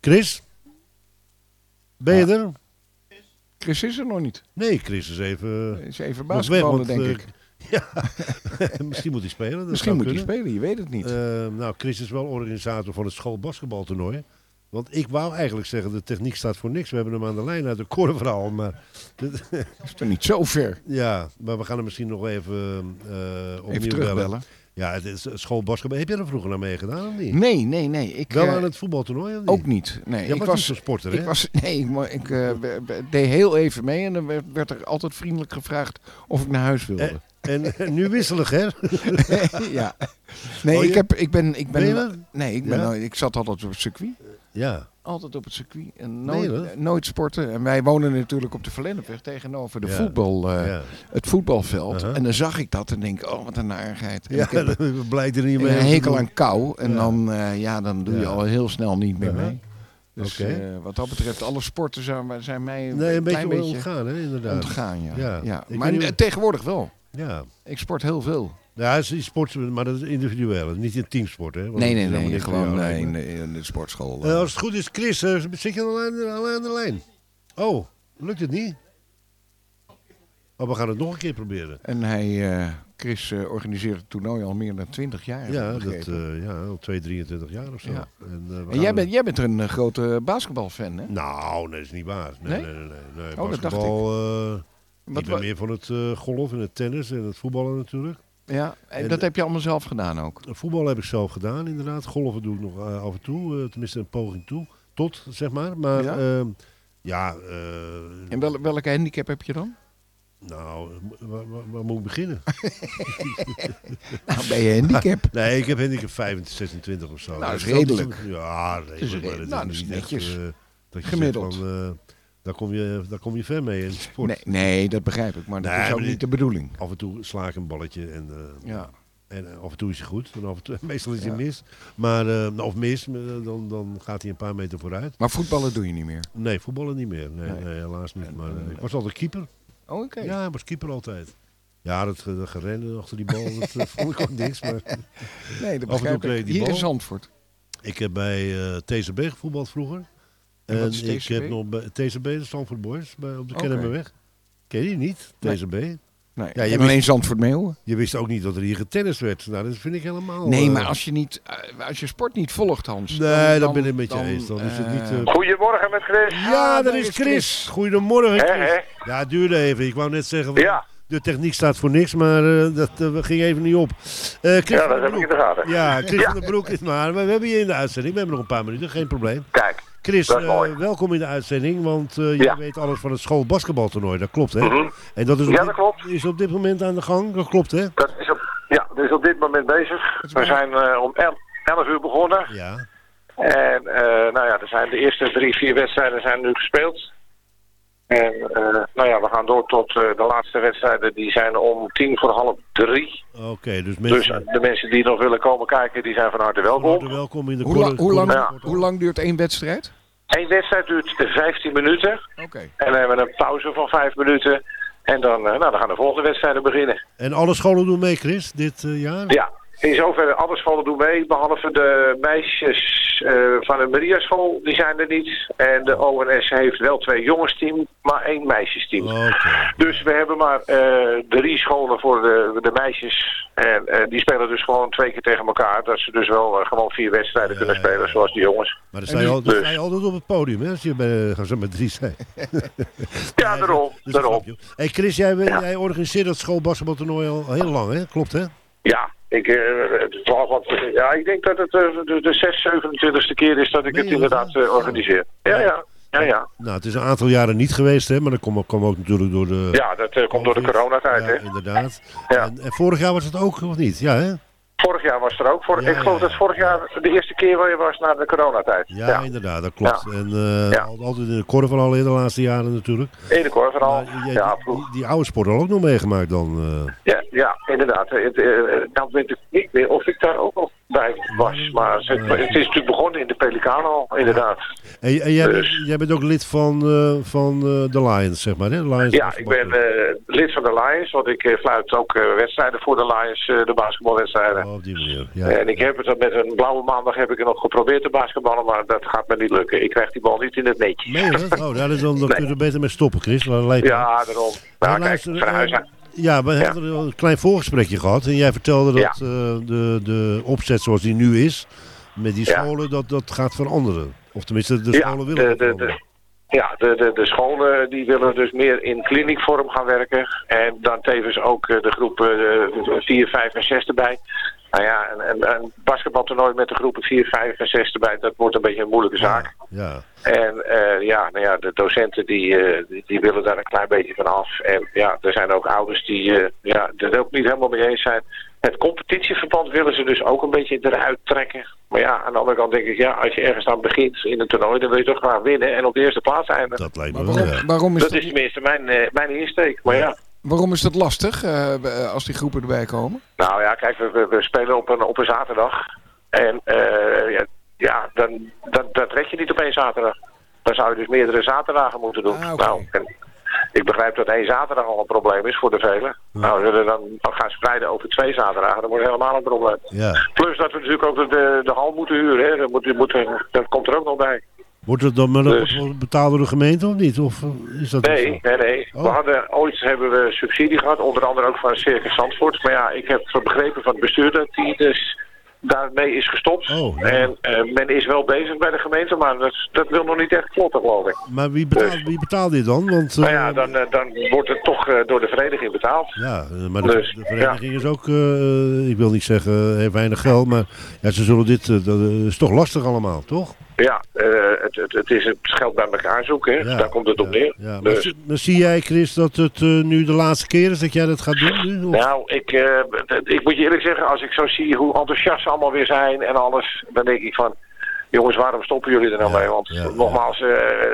Chris? Ben je er? Chris is er nog niet. Nee, Chris is even... Is even want, denk eh, ik. Ja, misschien moet hij spelen. dat Misschien zou moet hij kunnen. spelen, je weet het niet. Eh, nou, Chris is wel organisator van het schoolbasketbaltoernooi. Want ik wou eigenlijk zeggen, de techniek staat voor niks. We hebben hem aan de lijn uit de korenverhaal. Maar is toch niet zo ver? Ja, maar we gaan hem misschien nog even uh, opnieuw terugbellen. bellen. Ja, het is schoolbasketbal. Heb jij er vroeger naar meegedaan of niet? Nee, nee, nee. Ik, Wel eh, aan het voetbaltoernooi of niet? Ook niet. Nee, Jij ik was niet zo'n sporter, ik hè? Was, nee, maar ik eh, be- be- deed heel even mee en dan werd, werd er altijd vriendelijk gevraagd of ik naar huis wilde. Eh, En nu wisselig, hè? ja. Nee, Oh, ik, heb, ik ben... Ik Ben nee, ik, ben, Ja? nooit- ik zat altijd op het circuit. Ja. Altijd op het circuit. En nooit, nooit sporten. En wij wonen natuurlijk op de Verlennepweg tegenover de Ja. voetbal, Ja. het voetbalveld. Uh-huh. En dan zag ik dat en denk oh wat een narigheid. En Ja, ik heb er niet een mee te hekel aan kou. En dan, eh, ja, dan doe je al heel snel niet meer Uh-huh. mee. Dus Oké. eh, wat dat betreft, alle sporten zijn, zijn mij een, Nee, een klein beetje ontgaan, hè, inderdaad. ontgaan, ja. Ja. ja. Maar niet- tegenwoordig wel. Ja. Ik sport heel veel. Ja, sport, maar dat is individueel. Niet in teamsport, hè? Want Nee, nee, nee. Gewoon lijkt nee, in de sportschool. Eh, als het goed is, Chris, eh, zit je al aan, al aan de lijn? Oh, lukt het niet? Oh, we gaan het nog een keer proberen. En hij, eh, Chris, eh, organiseert het toernooi al meer dan 20 jaar. ik Ja, dat, eh, ja, al 2, 23 jaar of zo. Ja. En, eh, jij bent, jij bent een eh, grote basketbalfan, hè? Nou, nee, dat is niet waar. Nee, Nee? nee, nee. nee, nee. Oh, dat dacht Basketbal, eh, Wat ik ben meer van het eh, golf en het tennis en het voetballen natuurlijk. Ja, en En- dat heb je allemaal zelf gedaan ook. Voetbal heb ik zelf gedaan, inderdaad. Golven doe ik nog eh, af en toe, eh, tenminste een poging toe, tot, zeg maar. Maar Ja? ja, ja eh, En wel, welke handicap heb je dan? nou, waar, waar- waar moet ik beginnen? Nou, ben je handicap? nee, ik heb handicap 25, 26 of zo. Nou, dat is Dat redelijk. Ja, Het is redelijk. maar re- nou, dat is netjes. eh, dat je Gemiddeld. Zegt van, eh, daar, kom je, daar kom je ver mee in de sport. Nee, nee, dat begrijp ik. Maar dat Nee, is ook maar niet de bedoeling. Af en toe sla ik een balletje en, eh, Ja. en eh, af en toe is hij goed. En af en toe, meestal is hij Ja. mis. Maar, eh, of mis, dan, dan gaat hij een paar meter vooruit. Maar voetballen doe je niet meer? Nee, voetballen niet meer. Nee, Nee. helaas niet. Maar ik was altijd keeper. Oh, oké. Ja, ik was keeper altijd. Ja, dat, dat gerennen achter die bal, dat vond ik ook niks. Maar Nee, dat af en toe begrijp ik. die Hier bal. in Zandvoort. Ik heb bij eh TCB gevoetbald vroeger. En En, wat is ik heb nog bij TCB, de Stanford Boys, bij, op de Oké. Kennemerweg. Ken je die niet? Nee. TCB? Nee, Ja, en je alleen wist, Zandvoort Meeuwen. je wist ook niet dat er hier getennist werd. Nou, dat vind ik helemaal... Nee, eh, maar als je, niet, eh, als je sport niet volgt, Hans. Nee, dat ben ik met je eens. Dan is het eh, niet... eh, Goedemorgen met Chris. Ja, daar is Chris. Goedemorgen, Chris. Ja, het duurde even. Ik wou net zeggen, van, Ja. de techniek staat voor niks, maar eh, dat ging even niet op. Eh, Chris Ja, dat heb ik in de gaten. Ja, Chris Ja. van den Broek is maar. We, we hebben je in de uitzending. We hebben nog een paar minuten, geen probleem. Kijk, Chris, eh, welkom in de uitzending, want eh je Ja. weet alles van het schoolbasketbaltoernooi. Dat klopt, hè? Mhm. En dat is op, Ja, dat klopt. is op dit moment aan de gang. Dat klopt, hè? Dat is op, ja, dat is op dit moment bezig. We zijn eh, om 11 uur begonnen. Ja. En eh, nou ja, er zijn de eerste drie, vier wedstrijden zijn nu gespeeld. En eh, nou ja, we gaan door tot eh, de laatste wedstrijden. Die zijn om tien voor half drie. Oké, dus Dus mensen... de mensen die nog willen komen kijken, die zijn van harte welkom. Van harte welkom in de Hoe, la- hoe, lang, Ja. hoe lang duurt één wedstrijd? Eén wedstrijd duurt 15 minuten. Oké. En dan hebben we een pauze van 5 minuten. En dan, eh, nou, dan gaan de volgende wedstrijden beginnen. En alle scholen doen mee, Chris, dit eh, jaar? Ja, in zoverre alle scholen doen mee, behalve de meisjes eh, van de Maria School, die zijn er niet. En de ONS heeft wel twee jongensteam, maar één meisjesteam. Dus we hebben maar eh, drie scholen voor de, de meisjes. En eh, die spelen dus gewoon twee keer tegen elkaar. Dat ze dus wel gewoon vier wedstrijden kunnen spelen, zoals de jongens. Maar dan sta je, al, Dus- sta je altijd op het podium, hè, als je bij, gaan ze met drie zijn. Ja, daarom. Daarom. Hey Chris, jij, jij organiseert dat schoolbasketbaltoernooi al heel lang, hè? Klopt, hè? Ja, ik, eh, het wat, ja, ik denk dat het eh, de, de 6, 27e keer is dat ik het inderdaad eh, organiseer. Ja, ja, ja, ja. Nou, het is een aantal jaren niet geweest, hè? Maar dat kwam, kwam ook natuurlijk door de... Ja, dat komt door de coronatijd, hè. Inderdaad. Ja. En, en vorig jaar was het ook, of niet? Ja, hè? Vorig jaar was er ook. Vor, ik geloof dat vorig jaar de eerste keer waar je was na de coronatijd. Ja, inderdaad, dat klopt. En eh, al- altijd in de korf al in de laatste jaren natuurlijk. Ene koor vooral. Jij- Ja, die, die, oude sport al ook nog meegemaakt dan. eh. Ja, ja, inderdaad. Het, eh, nou weet ik niet meer of ik daar ook nog bij was. Maar het, het is natuurlijk begonnen in de Pelikaan al, inderdaad. En, en jij, Dus- bent, jij bent ook lid van, eh, van eh, de Lions, zeg maar, hè? De Lions Ja, ik ben eh, lid van de Lions, want ik fluit ook wedstrijden voor de Lions, de basketbalwedstrijden. op die manier, ja. En ik heb het met een blauwe maandag heb ik er nog geprobeerd te basketballen, maar dat gaat me niet lukken. Ik krijg die bal niet in het netje. Dat? Oh, daar is dan, dan Nee. kun je er beter mee stoppen, Chris. Lijkt. Ja, daarom. Nou, kijk, luister. Ja, we hebben een klein voorgesprekje gehad. En jij vertelde dat Ja. eh, de, de opzet zoals die nu is, met die scholen, dat, dat gaat veranderen. Of tenminste, de scholen willen de, ja, de, de, de scholen die willen dus meer in kliniekvorm gaan werken. En dan tevens ook eh, de groepen 4, 5 en 6 erbij. Nou ja, een, een, een basketbaltoernooi met de groepen 4, 5 en 6 erbij, dat wordt een beetje een moeilijke zaak. Ja. En eh, ja, nou ja, de docenten die, eh, die, die willen daar een klein beetje van af. En ja, er zijn ook ouders die eh, ja, er ook niet helemaal mee eens zijn. Het competitieverband willen ze dus ook een beetje eruit trekken. Maar ja, aan de andere kant denk ik, ja, als je ergens aan begint in een toernooi, dan wil je toch graag winnen en op de eerste plaats eindigen. Dat lijkt me wel, ja. waarom is dat dat is tenminste mijn, eh, mijn insteek. Maar ja. Waarom is dat lastig eh, als die groepen erbij komen? Nou ja, kijk, we, we, we spelen op een, op een zaterdag. En eh, ja, ja dan, dan, dat red je niet op één zaterdag. Dan zou je dus meerdere zaterdagen moeten doen. Nou, en ik begrijp dat één zaterdag al een probleem is voor de velen. Nou, als we dan gaan spreiden over twee zaterdagen, dan wordt het helemaal een probleem. Ja. Plus dat we natuurlijk ook de, de hal moeten huren. Hè. Dat, moet, moet, dat komt er ook nog bij. Wordt het dan maar Dus- wordt betaald door de gemeente of niet? Of eh, is dat Nee, nee, nee. We hadden, ooit hebben we subsidie gehad, onder andere ook van Circus Zandvoort. Maar ja, ik heb begrepen van het bestuur dat die dus daarmee is gestopt. En eh, men is wel bezig bij de gemeente, maar dat, dat wil nog niet echt kloppen, geloof ik. Maar wie betaalt, wie betaalt dit dan? Want, Nou ja, dan, eh, dan wordt het toch door de vereniging betaald. Ja, maar de, Dus, de vereniging is ook, ik wil niet zeggen, heeft weinig geld, maar ja, ze zullen dit, dat is toch lastig allemaal, toch? Ja, eh, het, het, het is het geld bij elkaar zoeken, hè. daar komt het op neer. Ja, maar, Dus- zie- maar zie jij, Chris, dat het eh, nu de laatste keer is dat jij dat gaat doen? Nu? Of- Nou, ik, eh, het- ik moet je eerlijk zeggen, als ik zo zie hoe enthousiast ze allemaal weer zijn en alles, dan denk ik van, jongens, waarom stoppen jullie er nou mee? Want nogmaals,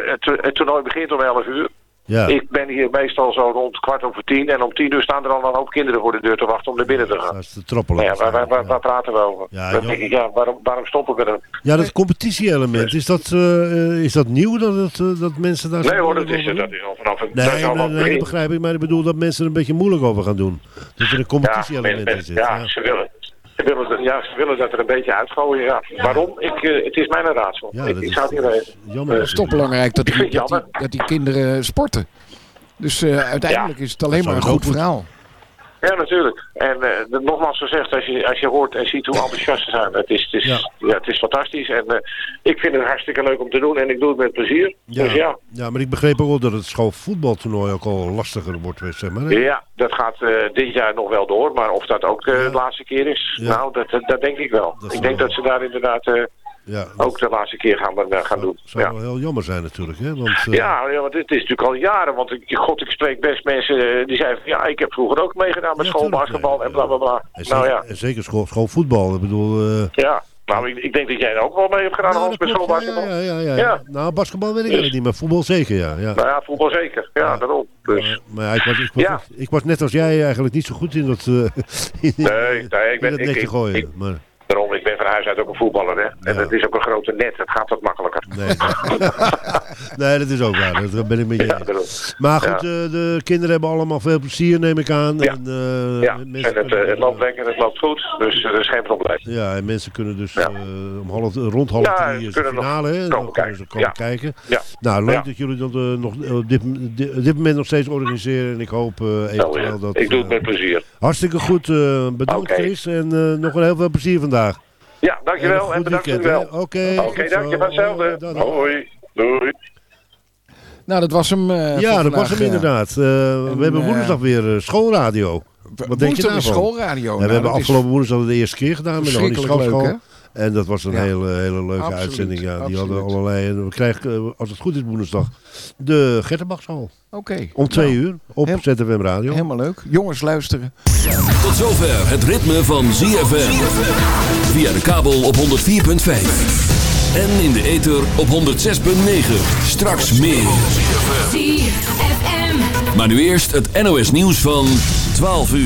het, het toernooi begint om 11 uur. Ja. Ik ben hier meestal zo rond kwart over tien en om tien uur staan er al een hoop kinderen voor de deur te wachten om naar binnen te gaan. Dat is te troppelen. Ja, waar, waar, waar, waar praten we over? Ja, dan denk ik, ja, waarom, waarom stoppen we er? Ja, dat competitie-element, is dat, eh, is dat nieuw dat, het, eh, dat mensen daar Nee hoor, dat is, dat is al vanaf het Nee, dat is al nee, nee, dat begrijp ik, maar ik bedoel dat mensen er een beetje moeilijk over gaan doen. Dat er een competitie-element men- in zit. ja, Ja. Ze, willen, ze, willen, dat- ja, ze willen dat er een beetje uitgooien. Ja. Waarom? Ik, eh, het is mijn raadsel. Ja, ik, zou het niet weten. Jammer. Het is toch belangrijk dat die, dat die, dat die kinderen sporten. Dus eh, uiteindelijk is het alleen maar een goed- verhaal. Ja, natuurlijk. En eh, nogmaals gezegd, als je, als je hoort en ziet hoe enthousiast ze zijn, het is, het is, ja. het is fantastisch. En eh, ik vind het hartstikke leuk om te doen en ik doe het met plezier. Ja. Dus ja, ja, maar ik begreep ook wel dat het schoolvoetbaltoernooi ook al lastiger wordt, zeg maar. hè? ja dat gaat eh, dit jaar nog wel door. Maar of dat ook eh, de laatste keer is, nou, dat, dat, denk ik wel. Dat ik denk wel. dat ze daar inderdaad eh, Ja, ook de laatste keer gaan, eh, gaan doen. zou Ja. wel heel jammer zijn natuurlijk. Hè? Want, eh, Ja, ja, want het is natuurlijk al jaren. Want ik, god, ik spreek best mensen eh, die zeggen van, ja, ik heb vroeger ook meegedaan met schoolbasketbal en bla bla bla. en Nou zeker, ja, en zeker school, schoolvoetbal. Ik bedoel... ja. Nou, ik, ik denk dat jij er ook wel mee hebt gedaan, Hans, met schoolbasketbal. ja, ja, ja. Nou, basketbal weet ik eigenlijk niet, maar voetbal zeker, ja. ja. Nou ja, voetbal zeker. Ja, daarom. Dus. Maar ja, ik, was, ik, was, Ja. ik was net als jij eigenlijk niet zo goed in dat, eh in, Nee, nee, ik ben, in dat ik, netje gooien. ik- maar, daarom, ik ben van huis uit ook een voetballer, hè. En het is ook een grote net, het gaat wat makkelijker. nee, nee, dat is ook waar. Dat ben ik met je Ja. Maar goed, Ja. eh, de kinderen hebben allemaal veel plezier, neem ik aan. Ja. En, eh, en het, eh, het loopt lekker, het loopt goed, dus er is geen probleem. Ja, en mensen kunnen dus eh, om half, rond half drie is de finale, hè? Dan kunnen ze kijken. komen kijken. Ja. Nou, leuk dat jullie dat nog op dit, dit moment nog steeds organiseren. En ik hoop eventueel Nou, ja, dat... ik doe het met plezier. Hartstikke goed, bedankt. Chris. En nog een heel veel plezier vandaag. Ja, dankjewel en bedankt weekend, wel. Oké, zo. dankjewel hetzelfde. Hoi, doei. Nou, dat was hem. eh, Ja, dat was hem inderdaad. Eh, we hebben eh, woensdag weer schoolradio. Wat denk je daarvan? schoolradio. Ja, Nou, we hebben afgelopen woensdag de eerste keer gedaan met de Schafschool. En dat was een Ja. hele, hele leuke Absoluut, uitzending. Ja. Die absoluut. hadden allerlei. En we krijgen, eh, als het goed is, woensdag de Gertenbachschool. Oké. Om twee Nou, uur op ZFM Radio. Helemaal leuk. Jongens, luisteren. Tot zover het ritme van ZFM. Via de kabel op 104.5. En in de ether op 106.9. Straks meer. Maar nu eerst het NOS nieuws van 12 uur.